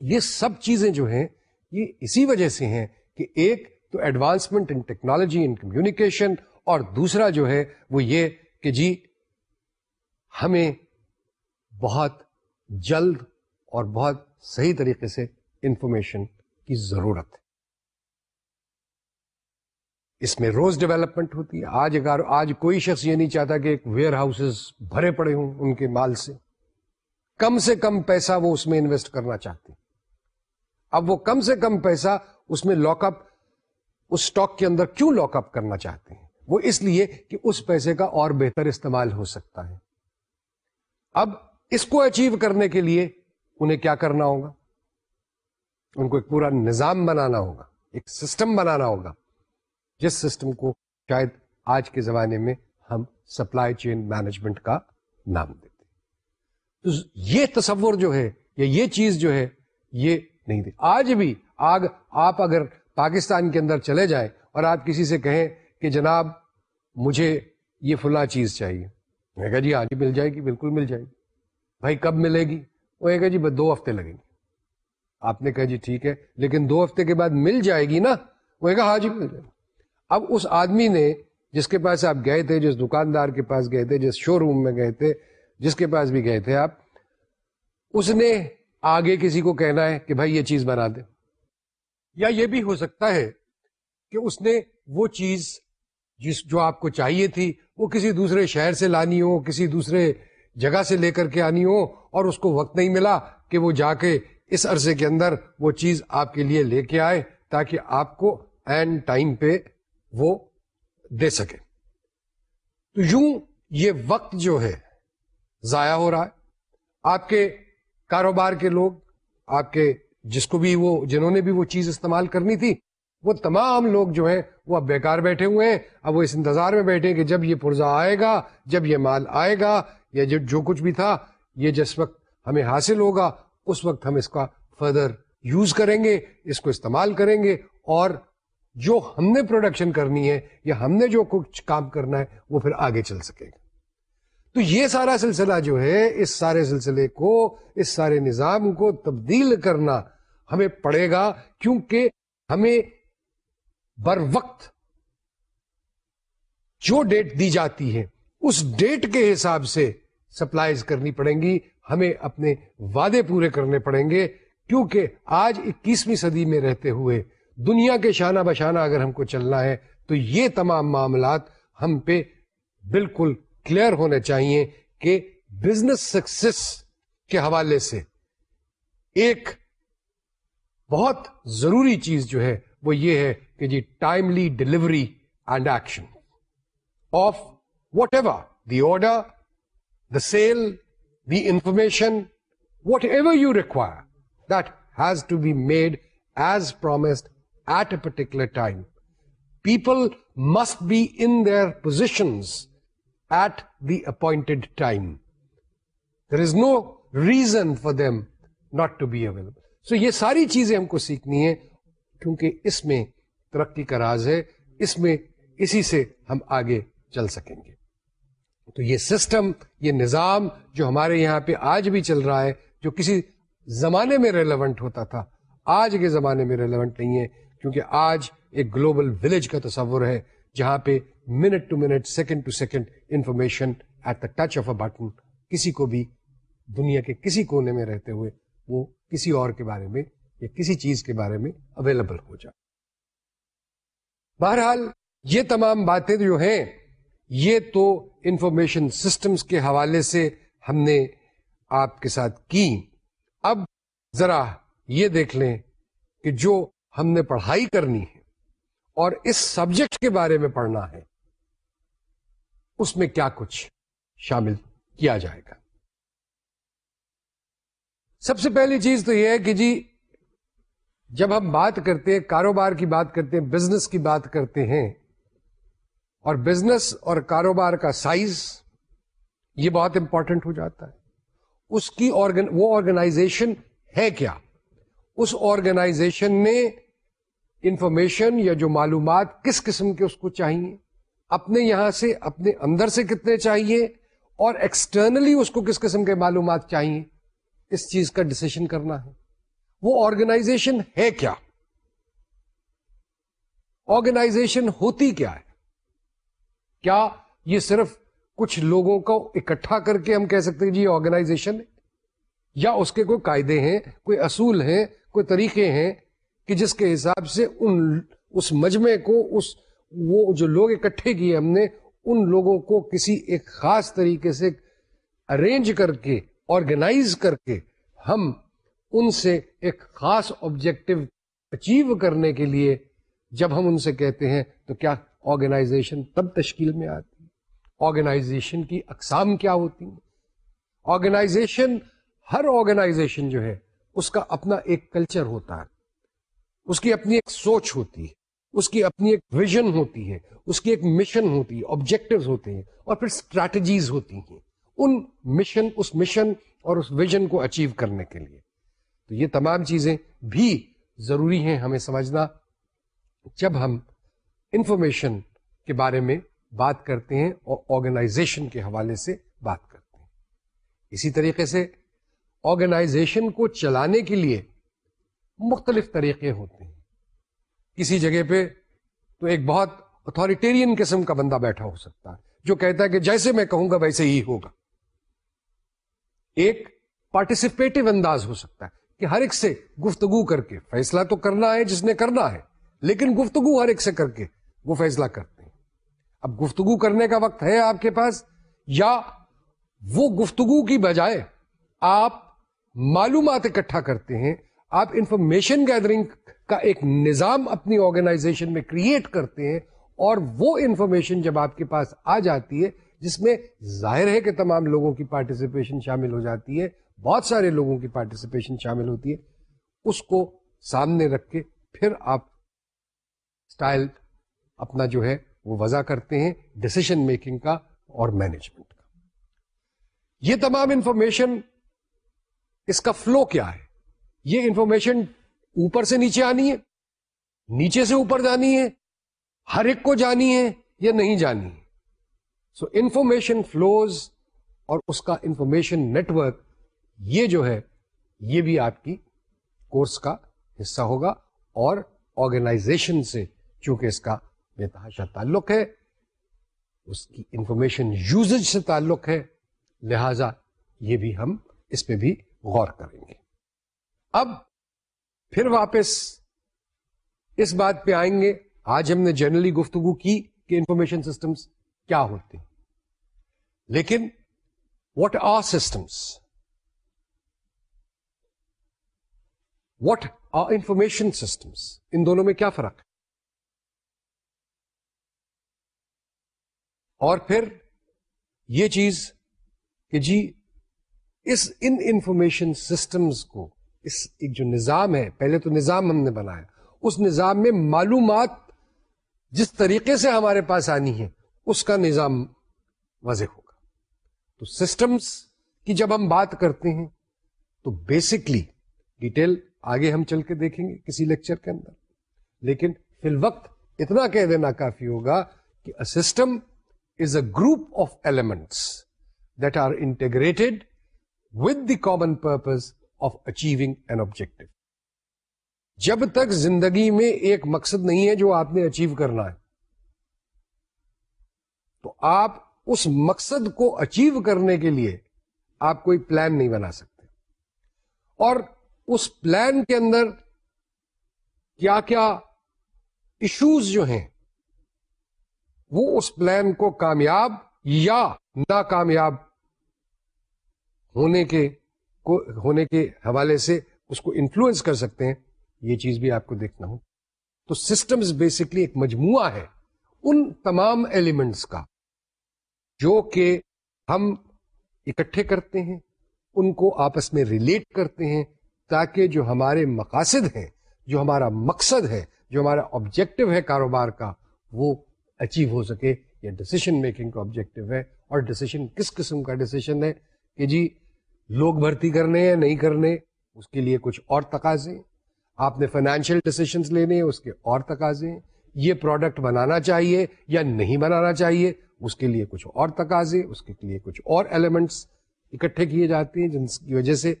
یہ سب چیزیں جو ہیں، یہ اسی وجہ سے ہیں کہ ایک تو advancement in technology in communication اور دوسرا جو ہے وہ یہ کہ جی ہمیں بہت جلد اور بہت صحیح طریقے سے انفارمیشن کی ضرورت ہے۔ اس میں روز ڈیولپمنٹ ہوتی ہے۔ آج اگر آج کوئی شخص یہ نہیں چاہتا کہ ایک ویئر ہاؤسز بھرے پڑے ہوں ان کے مال سے۔ کم سے کم پیسہ وہ اس میں انویسٹ کرنا چاہتے ہیں۔ اب وہ کم سے کم پیسہ اس میں لاک اپ اس اسٹاک کے اندر کیوں لاک اپ کرنا چاہتے ہیں؟ وہ اس لیے کہ اس پیسے کا اور بہتر استعمال ہو سکتا ہے۔ اب اس کو اچیو کرنے کے لیے انہیں کیا کرنا ہوگا؟ ان کو ایک پورا نظام بنانا ہوگا، ایک سسٹم بنانا ہوگا۔ جس سسٹم کو شاید آج کے زمانے میں ہم سپلائی چین مینجمنٹ کا نام دیتے تو یہ تصور جو ہے یا یہ چیز جو ہے، یہ نہیں تھی آج بھی آگ، آپ اگر پاکستان کے اندر چلے جائیں اور آپ کسی سے کہیں کہ جناب مجھے یہ فلاں چیز چاہیے۔ میں کہا جی آج مل جائے گی، بالکل مل جائے گی۔ بھائی کب ملے گی؟ وہ کہا جی بس دو ہفتے لگیں گے۔ آپ نے کہا جی ٹھیک ہے، لیکن دو ہفتے کے بعد مل جائے گی نا؟ وہ کہا ہاں جی مل جائے گی۔ اب اس آدمی نے جس کے پاس آپ گئے تھے، جس دکاندار کے پاس گئے تھے، جس شو روم میں گئے تھے، جس کے پاس بھی گئے تھے آپ، اس نے آگے کسی کو کہنا ہے کہ بھائی یہ چیز بنا دے۔ یا یہ بھی ہو سکتا ہے کہ اس نے وہ چیز جس جو آپ کو چاہیے تھی، وہ کسی دوسرے شہر سے لانی ہو، کسی دوسرے جگہ سے لے کر کے آنی ہو اور اس کو وقت نہیں ملا کہ وہ جا کے اس عرصے کے اندر وہ چیز آپ کے لیے لے کے آئے تاکہ آپ کو اینڈ ٹائم پہ وہ دے سکے۔ تو یوں یہ وقت جو ہے ضائع ہو رہا ہے۔ آپ کے کاروبار کے لوگ، آپ کے جس کو بھی وہ، جنہوں نے بھی وہ چیز استعمال کرنی تھی، وہ تمام لوگ جو ہیں وہ اب بیکار بیٹھے ہوئے ہیں۔ اب وہ اس انتظار میں بیٹھے کہ جب یہ پرزا آئے گا، جب یہ مال آئے گا، یا جو کچھ بھی تھا، یہ جس وقت ہمیں حاصل ہوگا، اس وقت ہم اس کا فردر یوز کریں گے، اس کو استعمال کریں گے اور جو ہم نے پروڈکشن کرنی ہے یا ہم نے جو کچھ کام کرنا ہے، وہ پھر آگے چل سکے گا۔ تو یہ سارا سلسلہ جو ہے، اس سارے سلسلے کو، اس سارے نظام کو تبدیل کرنا ہمیں پڑے گا، کیونکہ ہمیں بر وقت جو ڈیٹ دی جاتی ہے، اس ڈیٹ کے حساب سے سپلائیز کرنی پڑیں گی، ہمیں اپنے وعدے پورے کرنے پڑیں گے، کیونکہ آج اکیسویں صدی میں رہتے ہوئے دنیا کے شانہ بشانہ اگر ہم کو چلنا ہے تو یہ تمام معاملات ہم پہ بالکل کلیئر ہونے چاہیے کہ بزنس سکسیس کے حوالے سے ایک بہت ضروری چیز جو ہے وہ یہ ہے کہ جی timely delivery and action of whatever the order the sale the information whatever you require that has to be made as promised at a particular time people must be in their positions at the appointed time there is no reason for them not to be available so یہ ساری چیزیں ہم کو سیکھنی ہے کیونکہ اس میں ترقی کا راز ہے، اس میں اسی سے ہم آگے چل سکیں گے۔ تو یہ سسٹم، یہ نظام جو ہمارے یہاں پہ آج بھی چل رہا ہے، جو کسی زمانے میں ریلیونٹ ہوتا تھا، آج کے زمانے میں ریلیونٹ نہیں ہے کیونکہ آج ایک گلوبل ولیج کا تصور ہے جہاں پہ minute to minute, second to second information at the touch of a button کسی کو بھی دنیا کے کسی کونے میں رہتے ہوئے وہ کسی اور کے بارے میں یا کسی چیز کے بارے میں اویلیبل ہو جائے۔ بہرحال، یہ تمام باتیں جو ہیں، یہ تو انفارمیشن سسٹمز کے حوالے سے ہم نے آپ کے ساتھ کی۔ اب ذرا یہ دیکھ لیں کہ جو ہم نے پڑھائی کرنی ہے اور اس سبجیکٹ کے بارے میں پڑھنا ہے، اس میں کیا کچھ شامل کیا جائے گا؟ سب سے پہلی چیز تو یہ ہے کہ جی جب ہم بات کرتے ہیں، کاروبار کی بات کرتے ہیں، بزنس کی بات کرتے ہیں، اور بزنس اور کاروبار کا سائز یہ بہت امپورٹنٹ ہو جاتا ہے۔ اس کی آرگن، وہ آرگنائزیشن ہے کیا؟ اس آرگنائزیشن نے انفارمیشن یا جو معلومات کس قسم کے اس کو چاہیے، اپنے یہاں سے، اپنے اندر سے کتنے چاہیے اور ایکسٹرنلی اس کو کس قسم کے معلومات چاہیے، اس چیز کا ڈسیشن کرنا ہے۔ وہ آرگنائزیشن ہے کیا؟ آرگنائزیشن ہوتی کیا ہے؟ کیا یہ صرف کچھ لوگوں کو اکٹھا کر کے ہم کہہ سکتے ہیں جی آرگنائزیشن یا اس کے کوئی قاعدے ہیں، کوئی اصول ہیں، کوئی طریقے ہیں کہ جس کے حساب سے ان اس مجمع کو اس وہ جو لوگ اکٹھے کیے ہم نے، ان لوگوں کو کسی ایک خاص طریقے سے ارینج کر کے آرگنائز کر کے ہم ان سے ایک خاص آبجیکٹو اچیو کرنے کے لیے جب ہم ان سے کہتے ہیں تو کیا آرگنائزیشن تب تشکیل میں آتی آرگنائزیشن کی اقسام کیا ہوتی ہیں؟ آرگنائزیشن ہر آرگنائزیشن جو ہے، اس کا اپنا ایک کلچر ہوتا ہے۔ اس کی اپنی ایک سوچ ہوتی ہے، اس کی اپنی ایک ویژن ہوتی ہے، اس کی ایک مشن ہوتی ہے آبجیکٹو ہوتے ہیں اور پھر اسٹریٹجیز ہوتی ہیں۔ ان مشن اس مشن اور اس ویژن کو اچیو کرنے کے لیے۔ تو یہ تمام چیزیں بھی ضروری ہیں ہمیں سمجھنا۔ جب ہم انفارمیشن کے بارے میں بات کرتے ہیں اور آرگنائزیشن کے حوالے سے بات کرتے ہیں، اسی طریقے سے آرگنائزیشن کو چلانے کے لیے مختلف طریقے ہوتے ہیں۔ کسی جگہ پہ تو ایک بہت اتھارٹیرین قسم کا بندہ بیٹھا ہو سکتا ہے، جو کہتا ہے کہ جیسے میں کہوں گا ویسے ہی ہوگا۔ ایک پارٹیسپیٹو انداز ہو سکتا ہے کہ ہر ایک سے گفتگو کر کے فیصلہ تو کرنا ہے جس نے کرنا ہے، لیکن گفتگو ہر ایک سے کر کے وہ فیصلہ کرتے ہیں۔ اب گفتگو کرنے کا وقت ہے آپ کے پاس، یا وہ گفتگو کی بجائے آپ معلومات اکٹھا کرتے ہیں آپ انفارمیشن گیدرنگ کا ایک نظام اپنی آرگنائزیشن میں کریٹ کرتے ہیں اور وہ انفارمیشن جب آپ کے پاس آ جاتی ہے، جس میں ظاہر ہے کہ تمام لوگوں کی پارٹیسپیشن شامل ہو جاتی ہے، بہت سارے لوگوں کی پارٹیسپیشن شامل ہوتی ہے، اس کو سامنے رکھ کے پھر آپ اسٹائل اپنا جو ہے وہ وضع کرتے ہیں ڈسیشن میکنگ کا اور مینجمنٹ کا۔ یہ تمام انفارمیشن اس کا فلو کیا ہے؟ یہ انفارمیشن اوپر سے نیچے آنی ہے، نیچے سے اوپر جانی ہے، ہر ایک کو جانی ہے یا نہیں جانی ہے۔ سو انفارمیشن فلوز اور اس کا انفارمیشن نیٹورک یہ جو ہے، یہ بھی آپ کی کورس کا حصہ ہوگا اور آرگنائزیشن سے چونکہ اس کا بے تحاشا تعلق ہے، اس کی انفارمیشن یوزج سے تعلق ہے، لہذا یہ بھی ہم اس پہ بھی غور کریں گے۔ اب پھر واپس اس بات پہ آئیں گے۔ آج ہم نے جنرلی گفتگو کی کہ انفارمیشن سسٹمز کیا ہوتے ہیں۔ لیکن what are systems what are information systems ان دونوں میں کیا فرق اور پھر یہ چیز کہ جی اس ان انفارمیشن سسٹمز کو اس ایک جو نظام ہے، پہلے تو نظام ہم نے بنایا۔ اس نظام میں معلومات جس طریقے سے ہمارے پاس آنی ہے اس کا نظام واضح ہوگا۔ تو سسٹمز کی جب ہم بات کرتے ہیں، تو بیسکلی ڈیٹیل آگے ہم چل کے دیکھیں گے کسی لیکچر کے اندر۔ لیکن فی الوقت اتنا کہہ دینا کافی ہوگا کہ system is a group of elements that are integrated with the common purpose of achieving an objective جب تک زندگی میں ایک مقصد نہیں ہے جو آپ نے اچیو کرنا ہے، تو آپ اس مقصد کو اچیو کرنے کے لیے آپ کوئی پلان نہیں بنا سکتے۔ اور اس پلان کے اندر کیا کیا ایشوز جو ہیں، وہ اس پلان کو کامیاب یا ناکامیاب ہونے کے کو ہونے کے حوالے سے اس کو انفلوئنس کر سکتے ہیں، یہ چیز بھی آپ کو دیکھنا ہو۔ تو سسٹمز بیسکلی ایک مجموعہ ہے ان تمام ایلیمنٹس کا جو کہ ہم اکٹھے کرتے ہیں، ان کو آپس میں ریلیٹ کرتے ہیں تاکہ جو ہمارے مقاصد ہیں، جو ہمارا مقصد ہے، جو ہمارا آبجیکٹو ہے کاروبار کا، وہ اچیو ہو سکے۔ یا ڈسیشن میکنگ کا آبجیکٹو ہے اور ڈسیشن کس قسم کا ڈسیشن ہے کہ جی لوگ بھرتی کرنے یا نہیں کرنے، اس کے لیے کچھ اور تقاضے۔ آپ نے فائنینشیل ڈسیشنس لینے، اس کے اور تقاضے۔ یہ پروڈکٹ بنانا چاہیے یا نہیں بنانا چاہیے، اس کے لیے کچھ اور تقاضے، اس کے لیے کچھ اور ایلیمنٹس اکٹھے کیے جاتے ہیں، جن کی وجہ سے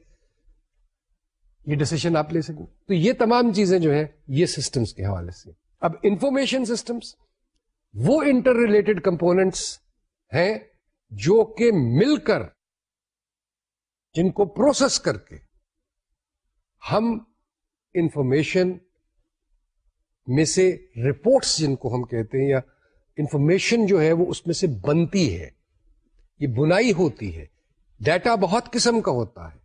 یہ ڈسیشن آپ لے سکیں۔ تو یہ تمام چیزیں جو ہیں، یہ سسٹمس کے حوالے سے۔ اب انفارمیشن سسٹمس وہ انٹر ریلیٹڈ کمپوننٹس ہیں جو کہ مل کر جن کو پروسیس کر کے ہم انفارمیشن میں سے رپورٹس جن کو ہم کہتے ہیں یا انفارمیشن جو ہے وہ اس میں سے بنتی ہے، یہ بنائی ہوتی ہے۔ ڈیٹا بہت قسم کا ہوتا ہے،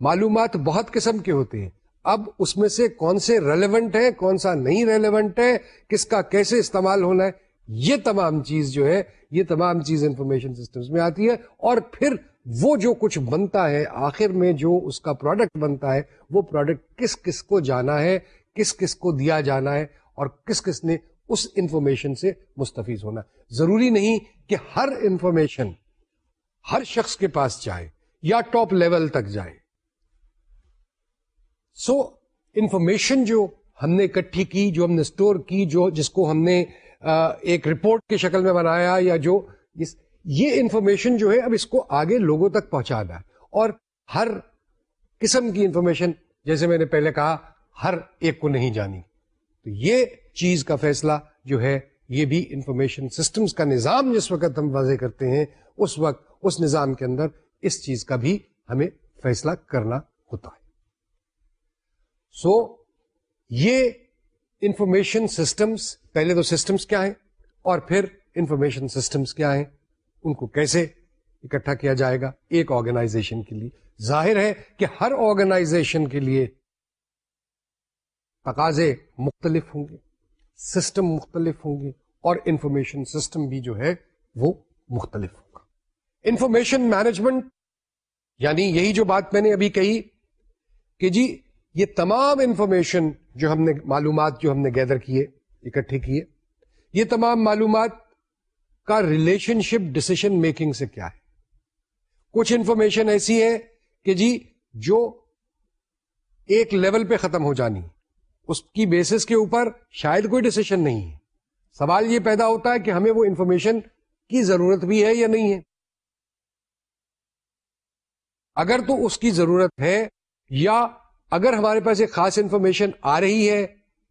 معلومات بہت قسم کے ہوتے ہیں۔ اب اس میں سے کون سے ریلیونٹ ہے کون سا نہیں ریلیونٹ ہے، کس کا کیسے استعمال ہونا ہے، یہ تمام چیز جو ہے، یہ تمام چیز انفارمیشن سسٹمز میں آتی ہے اور پھر وہ جو کچھ بنتا ہے آخر میں جو اس کا پروڈکٹ بنتا ہے وہ پروڈکٹ کس کس کو جانا ہے کس کس کو دیا جانا ہے اور کس کس نے اس انفارمیشن سے مستفیض ہونا۔ ضروری نہیں کہ ہر انفارمیشن ہر شخص کے پاس جائے یا ٹاپ لیول تک جائے۔ سو so, انفارمیشن جو ہم نے اکٹھی کی جو ہم نے اسٹور کی جو جس کو ہم نے ایک رپورٹ کی شکل میں بنایا یا جو یہ انفارمیشن جو ہے اب اس کو آگے لوگوں تک پہنچانا ہے۔ اور ہر قسم کی انفارمیشن جیسے میں نے پہلے کہا ہر ایک کو نہیں جانی۔ تو یہ چیز کا فیصلہ جو ہے یہ بھی انفارمیشن سسٹمز کا نظام جس وقت ہم واضح کرتے ہیں اس وقت اس نظام کے اندر اس چیز کا بھی ہمیں فیصلہ کرنا ہوتا ہے۔ سو so, یہ انفارمیشن سسٹمز پہلے تو سسٹمز کیا ہیں اور پھر انفارمیشن سسٹمز کیا ہیں۔ ان کو کیسے اکٹھا کیا جائے گا؟ ایک آرگنائزیشن کے لیے۔ ظاہر ہے کہ ہر آرگنائزیشن کے لیے تقاضے مختلف ہوں گے سسٹم مختلف ہوں گے اور انفارمیشن سسٹم بھی جو ہے وہ مختلف ہوگا۔ انفارمیشن مینجمنٹ یعنی یہی جو بات میں نے ابھی کہی کہ جی یہ تمام انفارمیشن جو ہم نے، معلومات جو ہم نے گیدر کیے، اکٹھے کیے، یہ تمام معلومات کا ریلیشن شپ ڈسیشن میکنگ سے کیا ہے؟ کچھ انفارمیشن ایسی ہے کہ جی جو ایک لیول پہ ختم ہو جانی، اس کی بیسس کے اوپر شاید کوئی ڈسیشن نہیں ہے۔ سوال یہ پیدا ہوتا ہے کہ ہمیں وہ انفارمیشن کی ضرورت بھی ہے یا نہیں ہے؟ اگر تو اس کی ضرورت ہے یا اگر ہمارے پاس ایک خاص انفارمیشن آ رہی ہے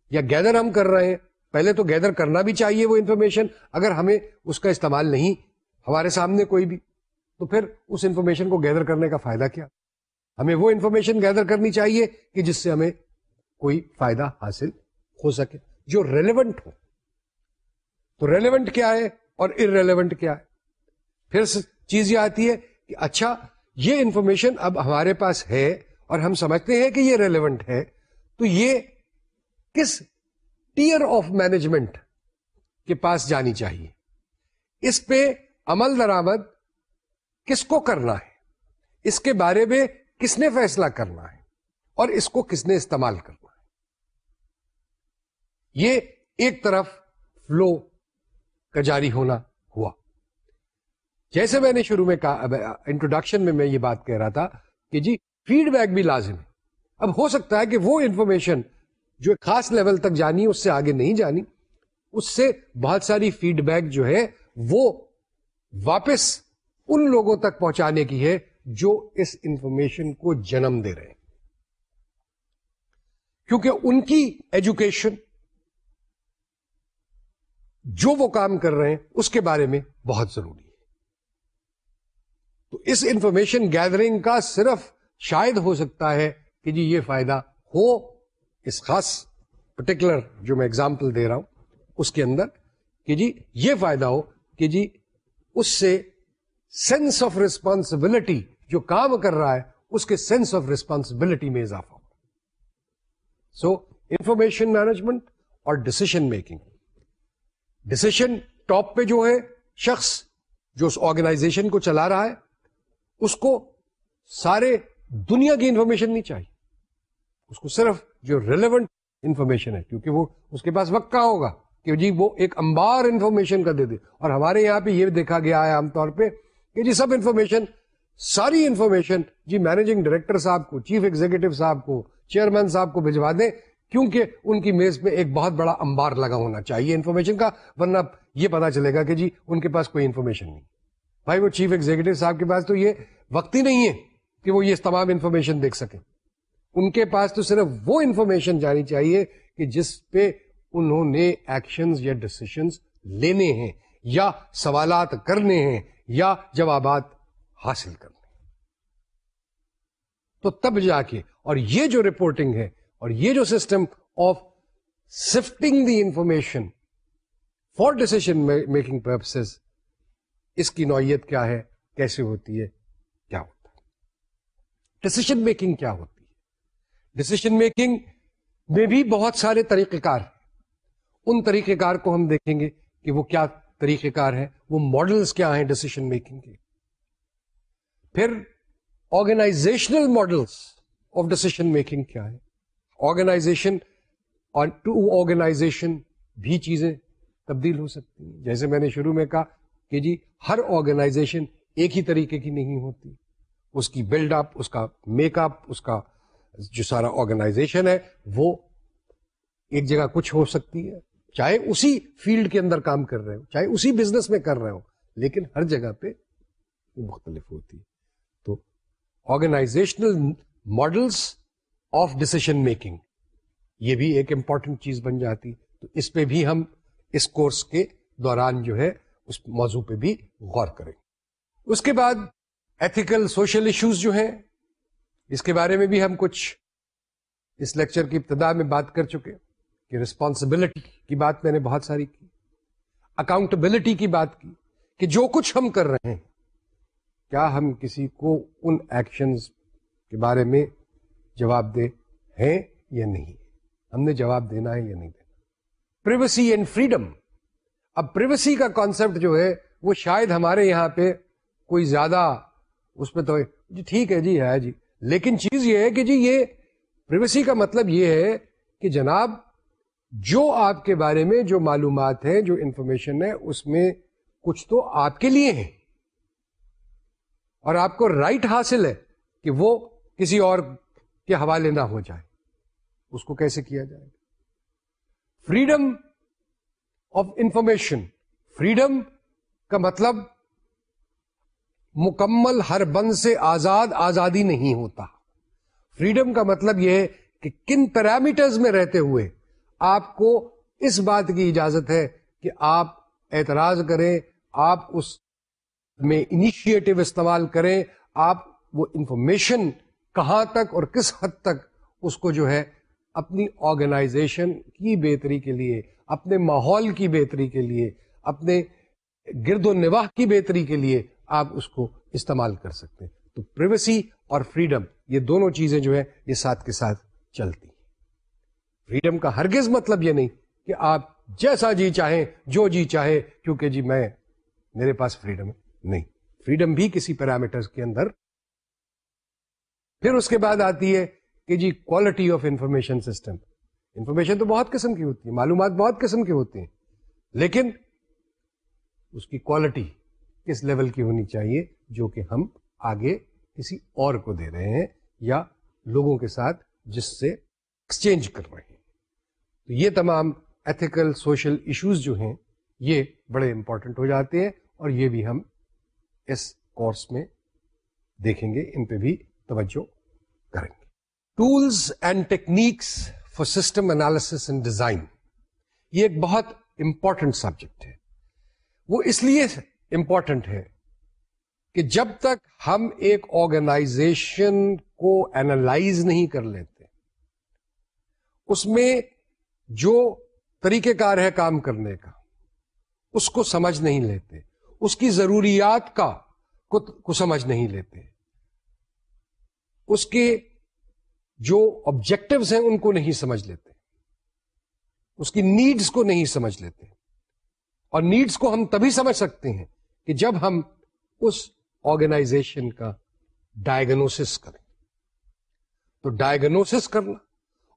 یا گیدر ہم کر رہے ہیں پہلے تو گیدر کرنا بھی چاہیے وہ انفارمیشن اگر ہمیں اس کا استعمال نہیں، ہمارے سامنے کوئی بھی، تو پھر اس انفارمیشن کو گیدر کرنے کا فائدہ کیا؟ ہمیں وہ انفارمیشن گیدر کرنی چاہیے کہ جس سے ہمیں کوئی فائدہ حاصل ہو سکے، جو ریلیونٹ ہو۔ تو ریلیونٹ کیا ہے اور ارریلیونٹ کیا ہے؟ پھر چیز یہ آتی ہے کہ اچھا یہ انفارمیشن اب ہمارے پاس ہے اور ہم سمجھتے ہیں کہ یہ ریلیونٹ ہے، تو یہ کس ٹیئر آف مینجمنٹ کے پاس جانی چاہیے۔ اس پہ عمل درآمد کس کو کرنا ہے؟ اس کے بارے میں کس نے فیصلہ کرنا ہے؟ اور اس کو کس نے استعمال کرنا ہے؟ یہ ایک طرف فلو کا جاری ہونا ہوا۔ جیسے میں نے شروع میں کہا انٹروڈکشن میں میں یہ بات کہہ رہا تھا کہ جی فیڈ بیک بھی لازم ہے۔ اب ہو سکتا ہے کہ وہ انفارمیشن جو خاص لیول تک جانی، اس سے آگے نہیں جانی، اس سے بہت ساری فیڈ بیک جو ہے، وہ واپس ان لوگوں تک پہنچانے کی ہے جو اس انفارمیشن کو جنم دے رہے ہیں۔ کیونکہ ان کی ایجوکیشن جو وہ کام کر رہے ہیں، اس کے بارے میں بہت ضروری ہے۔ تو اس انفارمیشن گیدرنگ کا صرف شاید ہو سکتا ہے کہ جی یہ فائدہ ہو اس خاص پرٹیکولر جو میں اگزامپل دے رہا ہوں، اس کے اندر کہ جی یہ فائدہ ہو کہ جی اس سے سینس آف ریسپانسبلٹی جو کام کر رہا ہے، اس کے سینس آف ریسپانسبلٹی میں اضافہ ہو۔ سو انفارمیشن مینجمنٹ اور ڈسیشن میکنگ ڈسیشن ٹاپ پہ جو ہے، شخص جو اس آرگنائزیشن کو چلا رہا ہے، اس کو سارے دنیا کی انفارمیشن نہیں چاہیے۔ اس کو صرف جو ریلیونٹ انفارمیشن ہے، کیونکہ وہ اس کے پاس وقت کہاں ہوگا کہ جی وہ ایک امبار انفارمیشن کا دے دے۔ اور ہمارے یہاں پہ یہ دیکھا گیا ہے عام طور پہ کہ جی سب انفارمیشن ساری انفارمیشن جی مینیجنگ ڈائریکٹر صاحب کو چیف ایگزیکٹو صاحب کو چیئرمین صاحب کو بھجوا دیں، کیونکہ ان کی میز پہ ایک بہت بڑا امبار لگا ہونا چاہیے انفارمیشن کا، ورنہ یہ پتا چلے گا کہ جی ان کے پاس کوئی انفارمیشن نہیں۔ بھائی وہ چیف ایگزیکٹو صاحب کے پاس تو یہ وقت ہی نہیں ہے کہ وہ یہ تمام انفارمیشن دیکھ سکیں۔ ان کے پاس تو صرف وہ انفارمیشن جانی چاہیے کہ جس پہ انہوں نے ایکشن یا ڈسیشنز لینے ہیں یا سوالات کرنے ہیں یا جوابات حاصل کرنے تو تب جا کے اور یہ جو رپورٹنگ ہے اور یہ جو system of sifting the information for decision making purposes اس کی نوعیت کیا ہے؟ کیسے ہوتی ہے؟ کیا ہوتا ہے؟ ڈسیشن میکنگ کیا ہوتی ہے؟ ڈسیشن میکنگ میں بھی بہت سارے طریقہ کار ان طریقہ کار کو ہم دیکھیں گے کہ وہ کیا طریقہ کار ہے وہ ماڈلس کیا ہیں ڈسیشن میکنگ کے۔ پھر organizational models of decision making کیا ہے آرگنائزیشن اور ٹو آرگنائزیشن بھی چیزیں تبدیل ہو سکتی ہیں۔ جیسے میں نے شروع میں کہا کہ جی ہر آرگنائزیشن ایک ہی طریقے کی نہیں ہوتی۔ اس کی بلڈ اپ اس کا میک اپ اس کا جو سارا آرگنائزیشن ہے، وہ ایک جگہ کچھ ہو سکتی ہے۔ چاہے اسی فیلڈ کے اندر کام کر رہے ہو، چاہے اسی بزنس میں کر رہے ہو، لیکن ہر جگہ پہ مختلف ہوتی ہے۔ تو organizational models of decision making یہ بھی ایک امپورٹنٹ چیز بن جاتی۔ تو اس پہ بھی ہم اس کورس کے دوران جو ہے، اس موضوع پہ بھی غور کریں۔ اس کے بعد ایتھیکل سوشل ایشوز جو ہیں اس کے بارے میں بھی ہم کچھ اس لیکچر کی ابتدا میں بات کر چکے کہ رسپانسبلٹی کی بات میں نے بہت ساری کی اکاؤنٹبلٹی کی بات کی کہ جو کچھ ہم کر رہے ہیں، کیا ہم کسی کو ان ایکشنز کے بارے میں جواب دہ ہیں یا نہیں؟ ہم نے جواب دینا ہے یا نہیں دینا؟ پریویسی اینڈ فریڈم اب پریویسی کا کانسیپٹ جو ہے، وہ شاید ہمارے یہاں پہ کوئی زیادہ اس پہ تو جی ٹھیک ہے جی ہے جی۔ لیکن چیز یہ ہے کہ جی یہ پریویسی کا مطلب یہ ہے کہ جناب، جو آپ کے بارے میں جو معلومات ہیں، جو انفارمیشن ہے، اس میں کچھ تو آپ کے لیے ہیں۔ اور آپ کو رائٹ حاصل ہے کہ وہ کسی اور کے حوالے نہ ہو جائے۔ اس کو کیسے کیا جائے؟ گا فریڈم آف انفارمیشن فریڈم کا مطلب مکمل ہر بند سے آزاد، آزادی نہیں ہوتا۔ فریڈم کا مطلب یہ ہے کہ کن پیرامیٹرز میں رہتے ہوئے آپ کو اس بات کی اجازت ہے کہ آپ اعتراض کریں، آپ اس میں انیشیٹو استعمال کریں، آپ وہ انفارمیشن کہاں تک اور کس حد تک اس کو جو ہے اپنی آرگنائزیشن کی بہتری کے لیے، اپنے ماحول کی بہتری کے لیے، اپنے گرد و نواح کی بہتری کے لیے آپ اس کو استعمال کر سکتے ہیں۔ تو پریویسی اور فریڈم یہ دونوں چیزیں جو ہے یہ ساتھ کے ساتھ چلتی ہیں۔ فریڈم کا ہرگز مطلب یہ نہیں کہ آپ جیسا جی چاہیں، جو جی چاہے کیونکہ جی میں، میرے پاس فریڈم ہے۔ نہیں فریڈم بھی کسی پیرامیٹر کے اندر۔ پھر اس کے بعد آتی ہے کہ جی quality of information system information تو بہت قسم کی ہوتی ہے معلومات بہت قسم کی ہوتی ہیں، لیکن اس کی کوالٹی کس لیول کی ہونی چاہیے جو کہ ہم آگے کسی اور کو دے رہے ہیں یا لوگوں کے ساتھ جس سے ایکسچینج کر رہے ہیں۔ تو یہ تمام ایتھیکل سوشل ایشوز جو ہیں، یہ بڑے امپورٹنٹ ہو جاتے ہیں اور یہ بھی ہم اس کورس میں دیکھیں گے، ان پہ بھی توجہ کریں گے۔ Tools and techniques for system analysis and design یہ ایک بہت امپورٹنٹ سبجیکٹ ہے۔ وہ اس لیے امپورٹنٹ ہے کہ جب تک ہم ایک آرگنائزیشن کو اینالائز نہیں کر لیتے، اس میں جو طریقہ کار ہے کام کرنے کا، اس کو سمجھ نہیں لیتے، اس کی ضروریات کا کو سمجھ نہیں لیتے۔ اس کے جو آبجیکٹوز ہیں ان کو نہیں سمجھ لیتے۔ اس کی نیڈس کو نہیں سمجھ لیتے۔ اور نیڈس کو ہم تبھی سمجھ سکتے ہیں کہ جب ہم اس آرگنائزیشن کا ڈائگنوس کریں، تو ڈائگنوس کرنا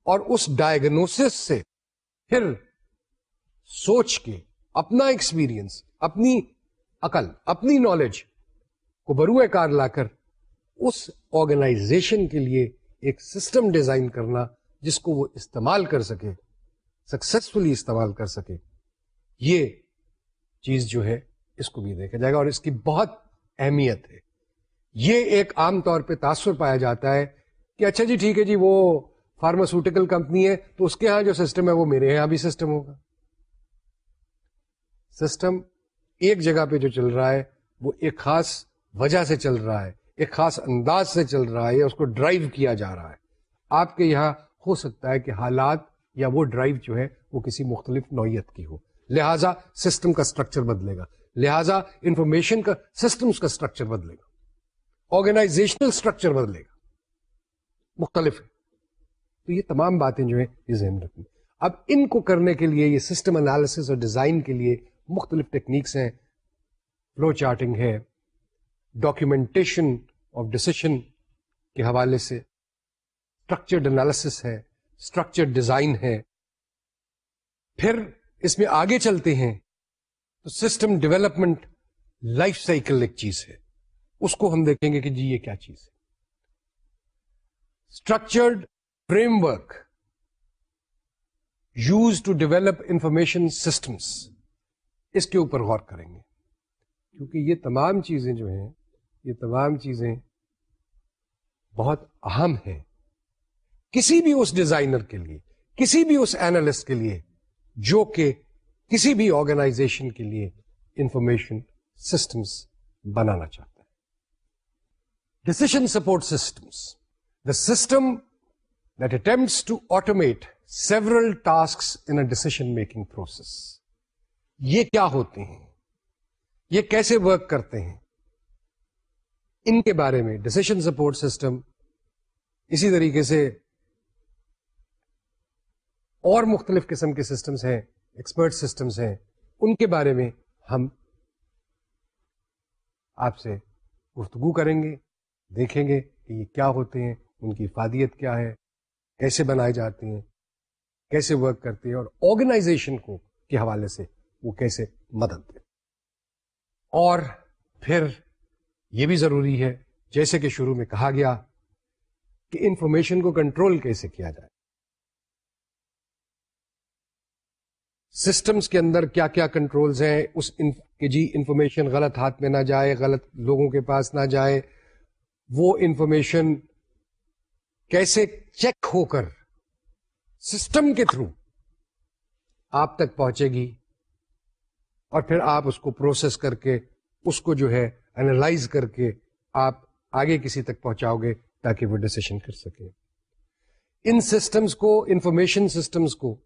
اور اس ڈائگنوس سے پھر سوچ کے اپنا ایکسپیرئنس اپنی عقل، اپنی نالج کو بروئے کار لا کر اس آرگنائزیشن کے لیے ایک سسٹم ڈیزائن کرنا، جس کو وہ استعمال کر سکے سکسیسفلی استعمال کر سکے۔ یہ چیز جو ہے اس کو بھی دیکھا جائے گا اور اس کی بہت اہمیت ہے۔ یہ ایک عام طور پہ تاثر پایا جاتا ہے کہ اچھا جی ٹھیک ہے جی وہ فارماسوٹیکل کمپنی ہے، تو اس کے ہاں جو سسٹم ہے وہ میرے یہاں بھی سسٹم ہوگا۔ سسٹم ایک جگہ پہ جو چل رہا ہے، وہ ایک خاص وجہ سے چل رہا ہے، ایک خاص انداز سے چل رہا ہے یا اس کو ڈرائیو کیا جا رہا ہے۔ آپ کے یہاں ہو سکتا ہے کہ حالات یا وہ ڈرائیو جو ہے وہ کسی مختلف نوعیت کی ہو۔ لہذا سسٹم کا اسٹرکچر بدلے گا۔ لہذا انفارمیشن کا سسٹمز کا اسٹرکچر بدلے گا۔ آرگنائزیشنل اسٹرکچر بدلے گا۔ مختلف ہے۔ تو یہ تمام باتیں جو ہیں، یہ ذہن رکھنی اب ان کو کرنے کے لیے، یہ سسٹم انالیس اور ڈیزائن کے لیے مختلف ٹیکنیکس ہیں۔ فلو چارٹنگ ہے۔ ڈاکومینٹیشن آف ڈسیشن کے حوالے سے اسٹرکچرڈ انالیس ہے۔ اسٹرکچر ڈیزائن ہے۔ پھر اس میں آگے چلتے ہیں۔ تو سسٹم ڈیولپمنٹ لائف سائیکل ایک چیز ہے۔ اس کو ہم دیکھیں گے کہ جی یہ کیا چیز ہے۔ Structured framework use to develop information systems اس کے اوپر غور کریں گے۔ کیونکہ یہ تمام چیزیں جو ہیں، یہ تمام چیزیں بہت اہم ہیں۔ کسی بھی اس ڈیزائنر کے لیے، کسی بھی اس اینالسٹ کے لیے، جو کہ کسی بھی آرگنائزیشن کے لیے انفارمیشن سسٹمس بنانا چاہتا ہے۔ Decision support systems the system that attempts to automate several task in decision making process یہ کیا ہوتے ہیں؟ یہ کیسے ورک کرتے ہیں؟ ان کے بارے میں ڈسیشن سپورٹ سسٹم اسی طریقے سے اور مختلف قسم کے سسٹمز ہیں۔ ایکسپرٹ سسٹمز ہیں، ان کے بارے میں ہم آپ سے گفتگو کریں گے، دیکھیں گے کہ یہ کیا ہوتے ہیں، ان کی افادیت کیا ہے، کیسے بنائے جاتے ہیں، کیسے ورک کرتے ہیں اور آرگنائزیشن کو، کے حوالے سے وہ کیسے مدد دے۔ اور پھر یہ بھی ضروری ہے، جیسے کہ شروع میں کہا گیا کہ انفارمیشن کو کنٹرول کیسے کیا جائے۔ سسٹمز کے اندر کیا کیا کنٹرولز ہیں، اس کہ جی انفارمیشن غلط ہاتھ میں نہ جائے، غلط لوگوں کے پاس نہ جائے، وہ انفارمیشن کیسے چیک ہو کر سسٹم کے تھرو آپ تک پہنچے گی اور پھر آپ اس کو پروسیس کر کے، اس کو جو ہے اینالائز کر کے آپ آگے کسی تک پہنچاؤ گے تاکہ وہ ڈسیشن کر سکے۔ ان سسٹمز کو، انفارمیشن سسٹمز کو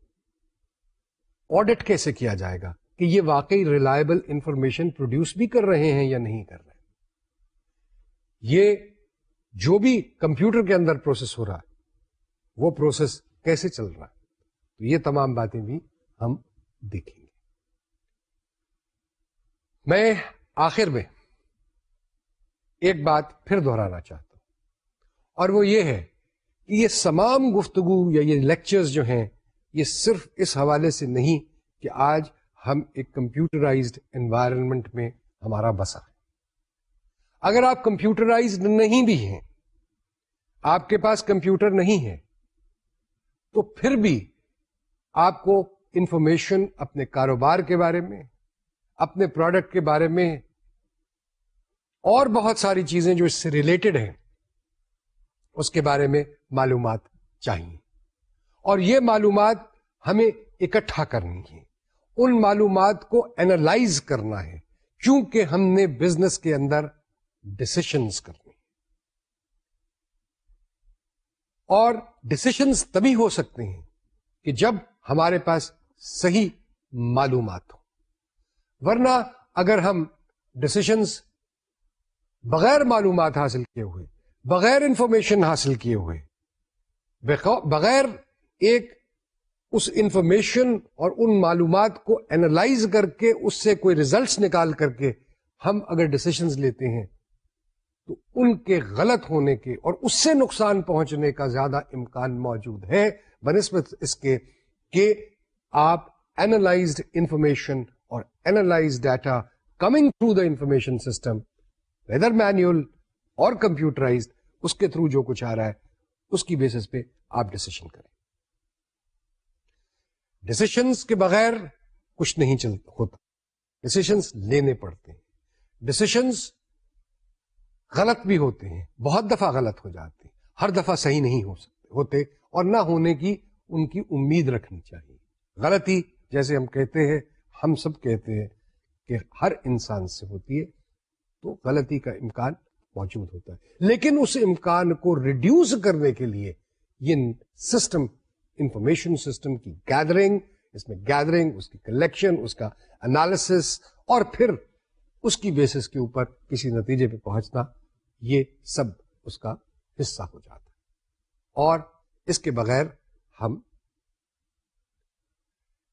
آڈٹ کیسے کیا جائے گا کہ یہ واقعی ریلائبل انفارمیشن پروڈیوس بھی کر رہے ہیں یا نہیں کر رہے یہ جو بھی کمپیوٹر کے اندر پروسیس ہو رہا ہے، وہ پروسیس کیسے چل رہا ہے؟ تو یہ تمام باتیں بھی ہم دیکھیں گے۔ میں آخر میں ایک بات پھر دہرانا چاہتا ہوں، اور وہ یہ ہے کہ یہ تمام گفتگو یا یہ لیکچرز جو ہیں یہ صرف اس حوالے سے نہیں کہ آج ہم ایک کمپیوٹرائزڈ انوائرمنٹ میں ہمارا بسا ہے۔ اگر آپ کمپیوٹرائزڈ نہیں بھی ہیں، آپ کے پاس کمپیوٹر نہیں ہے، تو پھر بھی آپ کو انفارمیشن اپنے کاروبار کے بارے میں، اپنے پروڈکٹ کے بارے میں اور بہت ساری چیزیں جو اس سے ریلیٹڈ ہیں، اس کے بارے میں معلومات چاہیے۔ اور یہ معلومات ہمیں اکٹھا کرنی ہے ان معلومات کو اینالائز کرنا ہے، کیونکہ ہم نے بزنس کے اندر ڈسیشنز کرنے اور ڈسیشنز تبھی ہو سکتے ہیں کہ جب ہمارے پاس صحیح معلومات ہو ورنہ اگر ہم ڈسیشنز بغیر معلومات حاصل کیے ہوئے، بغیر انفارمیشن حاصل کیے ہوئے، بغیر ایک اس انفارمیشن اور ان معلومات کو اینالائز کر کے اس سے کوئی ریزلٹس نکال کر کے ہم اگر ڈسیشنز لیتے ہیں، تو ان کے غلط ہونے کے اور اس سے نقصان پہنچنے کا زیادہ امکان موجود ہے۔ بنسبت اس کے کہ آپ اینالائزڈ انفارمیشن اور analyze data coming through the information system whether manual or computerize اس کے تھرو جو کچھ آ رہا ہے، اس کی بیسس پہ آپ ڈسیشن کریں۔ ڈسیشنس کے بغیر کچھ نہیں چل ہوتا۔ ڈسیشنس لینے پڑتے ہیں۔ ڈسیشنس غلط بھی ہوتے ہیں۔ بہت دفعہ غلط ہو جاتے ہیں۔ ہر دفعہ صحیح نہیں ہو سکتے، ہوتے اور نہ ہونے کی ان کی امید رکھنی چاہیے۔ غلطی جیسے ہم کہتے ہیں، ہم سب کہتے ہیں کہ ہر انسان سے ہوتی ہے، تو غلطی کا امکان موجود ہوتا ہے۔ لیکن اس امکان کو ریڈیوس کرنے کے لیے یہ سسٹم انفارمیشن سسٹم کی گیدرنگ، اس میں گیدرنگ، اس کی کلیکشن، اس کا انالیس اور پھر اس کی بیسس کے اوپر کسی نتیجے پہ پہنچنا، یہ سب اس کا حصہ ہو جاتا ہے۔ اور اس کے بغیر ہم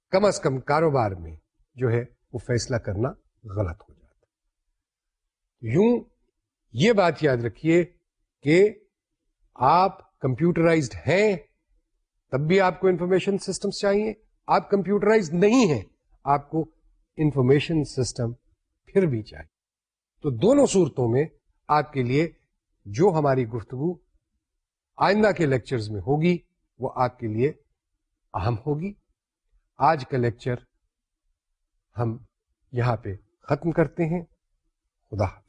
کم از کم کاروبار میں جو ہے وہ فیصلہ کرنا غلط ہو جاتا ہے۔ یوں یہ بات یاد رکھیے کہ آپ کمپیوٹرائزڈ ہیں تب بھی آپ کو انفارمیشن سسٹم چاہیے۔ آپ کمپیوٹرائز نہیں ہیں، آپ کو انفارمیشن سسٹم پھر بھی چاہیے۔ تو دونوں صورتوں میں آپ کے لیے جو ہماری گفتگو آئندہ کے لیکچرز میں ہوگی، وہ آپ کے لیے اہم ہوگی۔ آج کا لیکچر ہم یہاں پہ ختم کرتے ہیں۔ خدا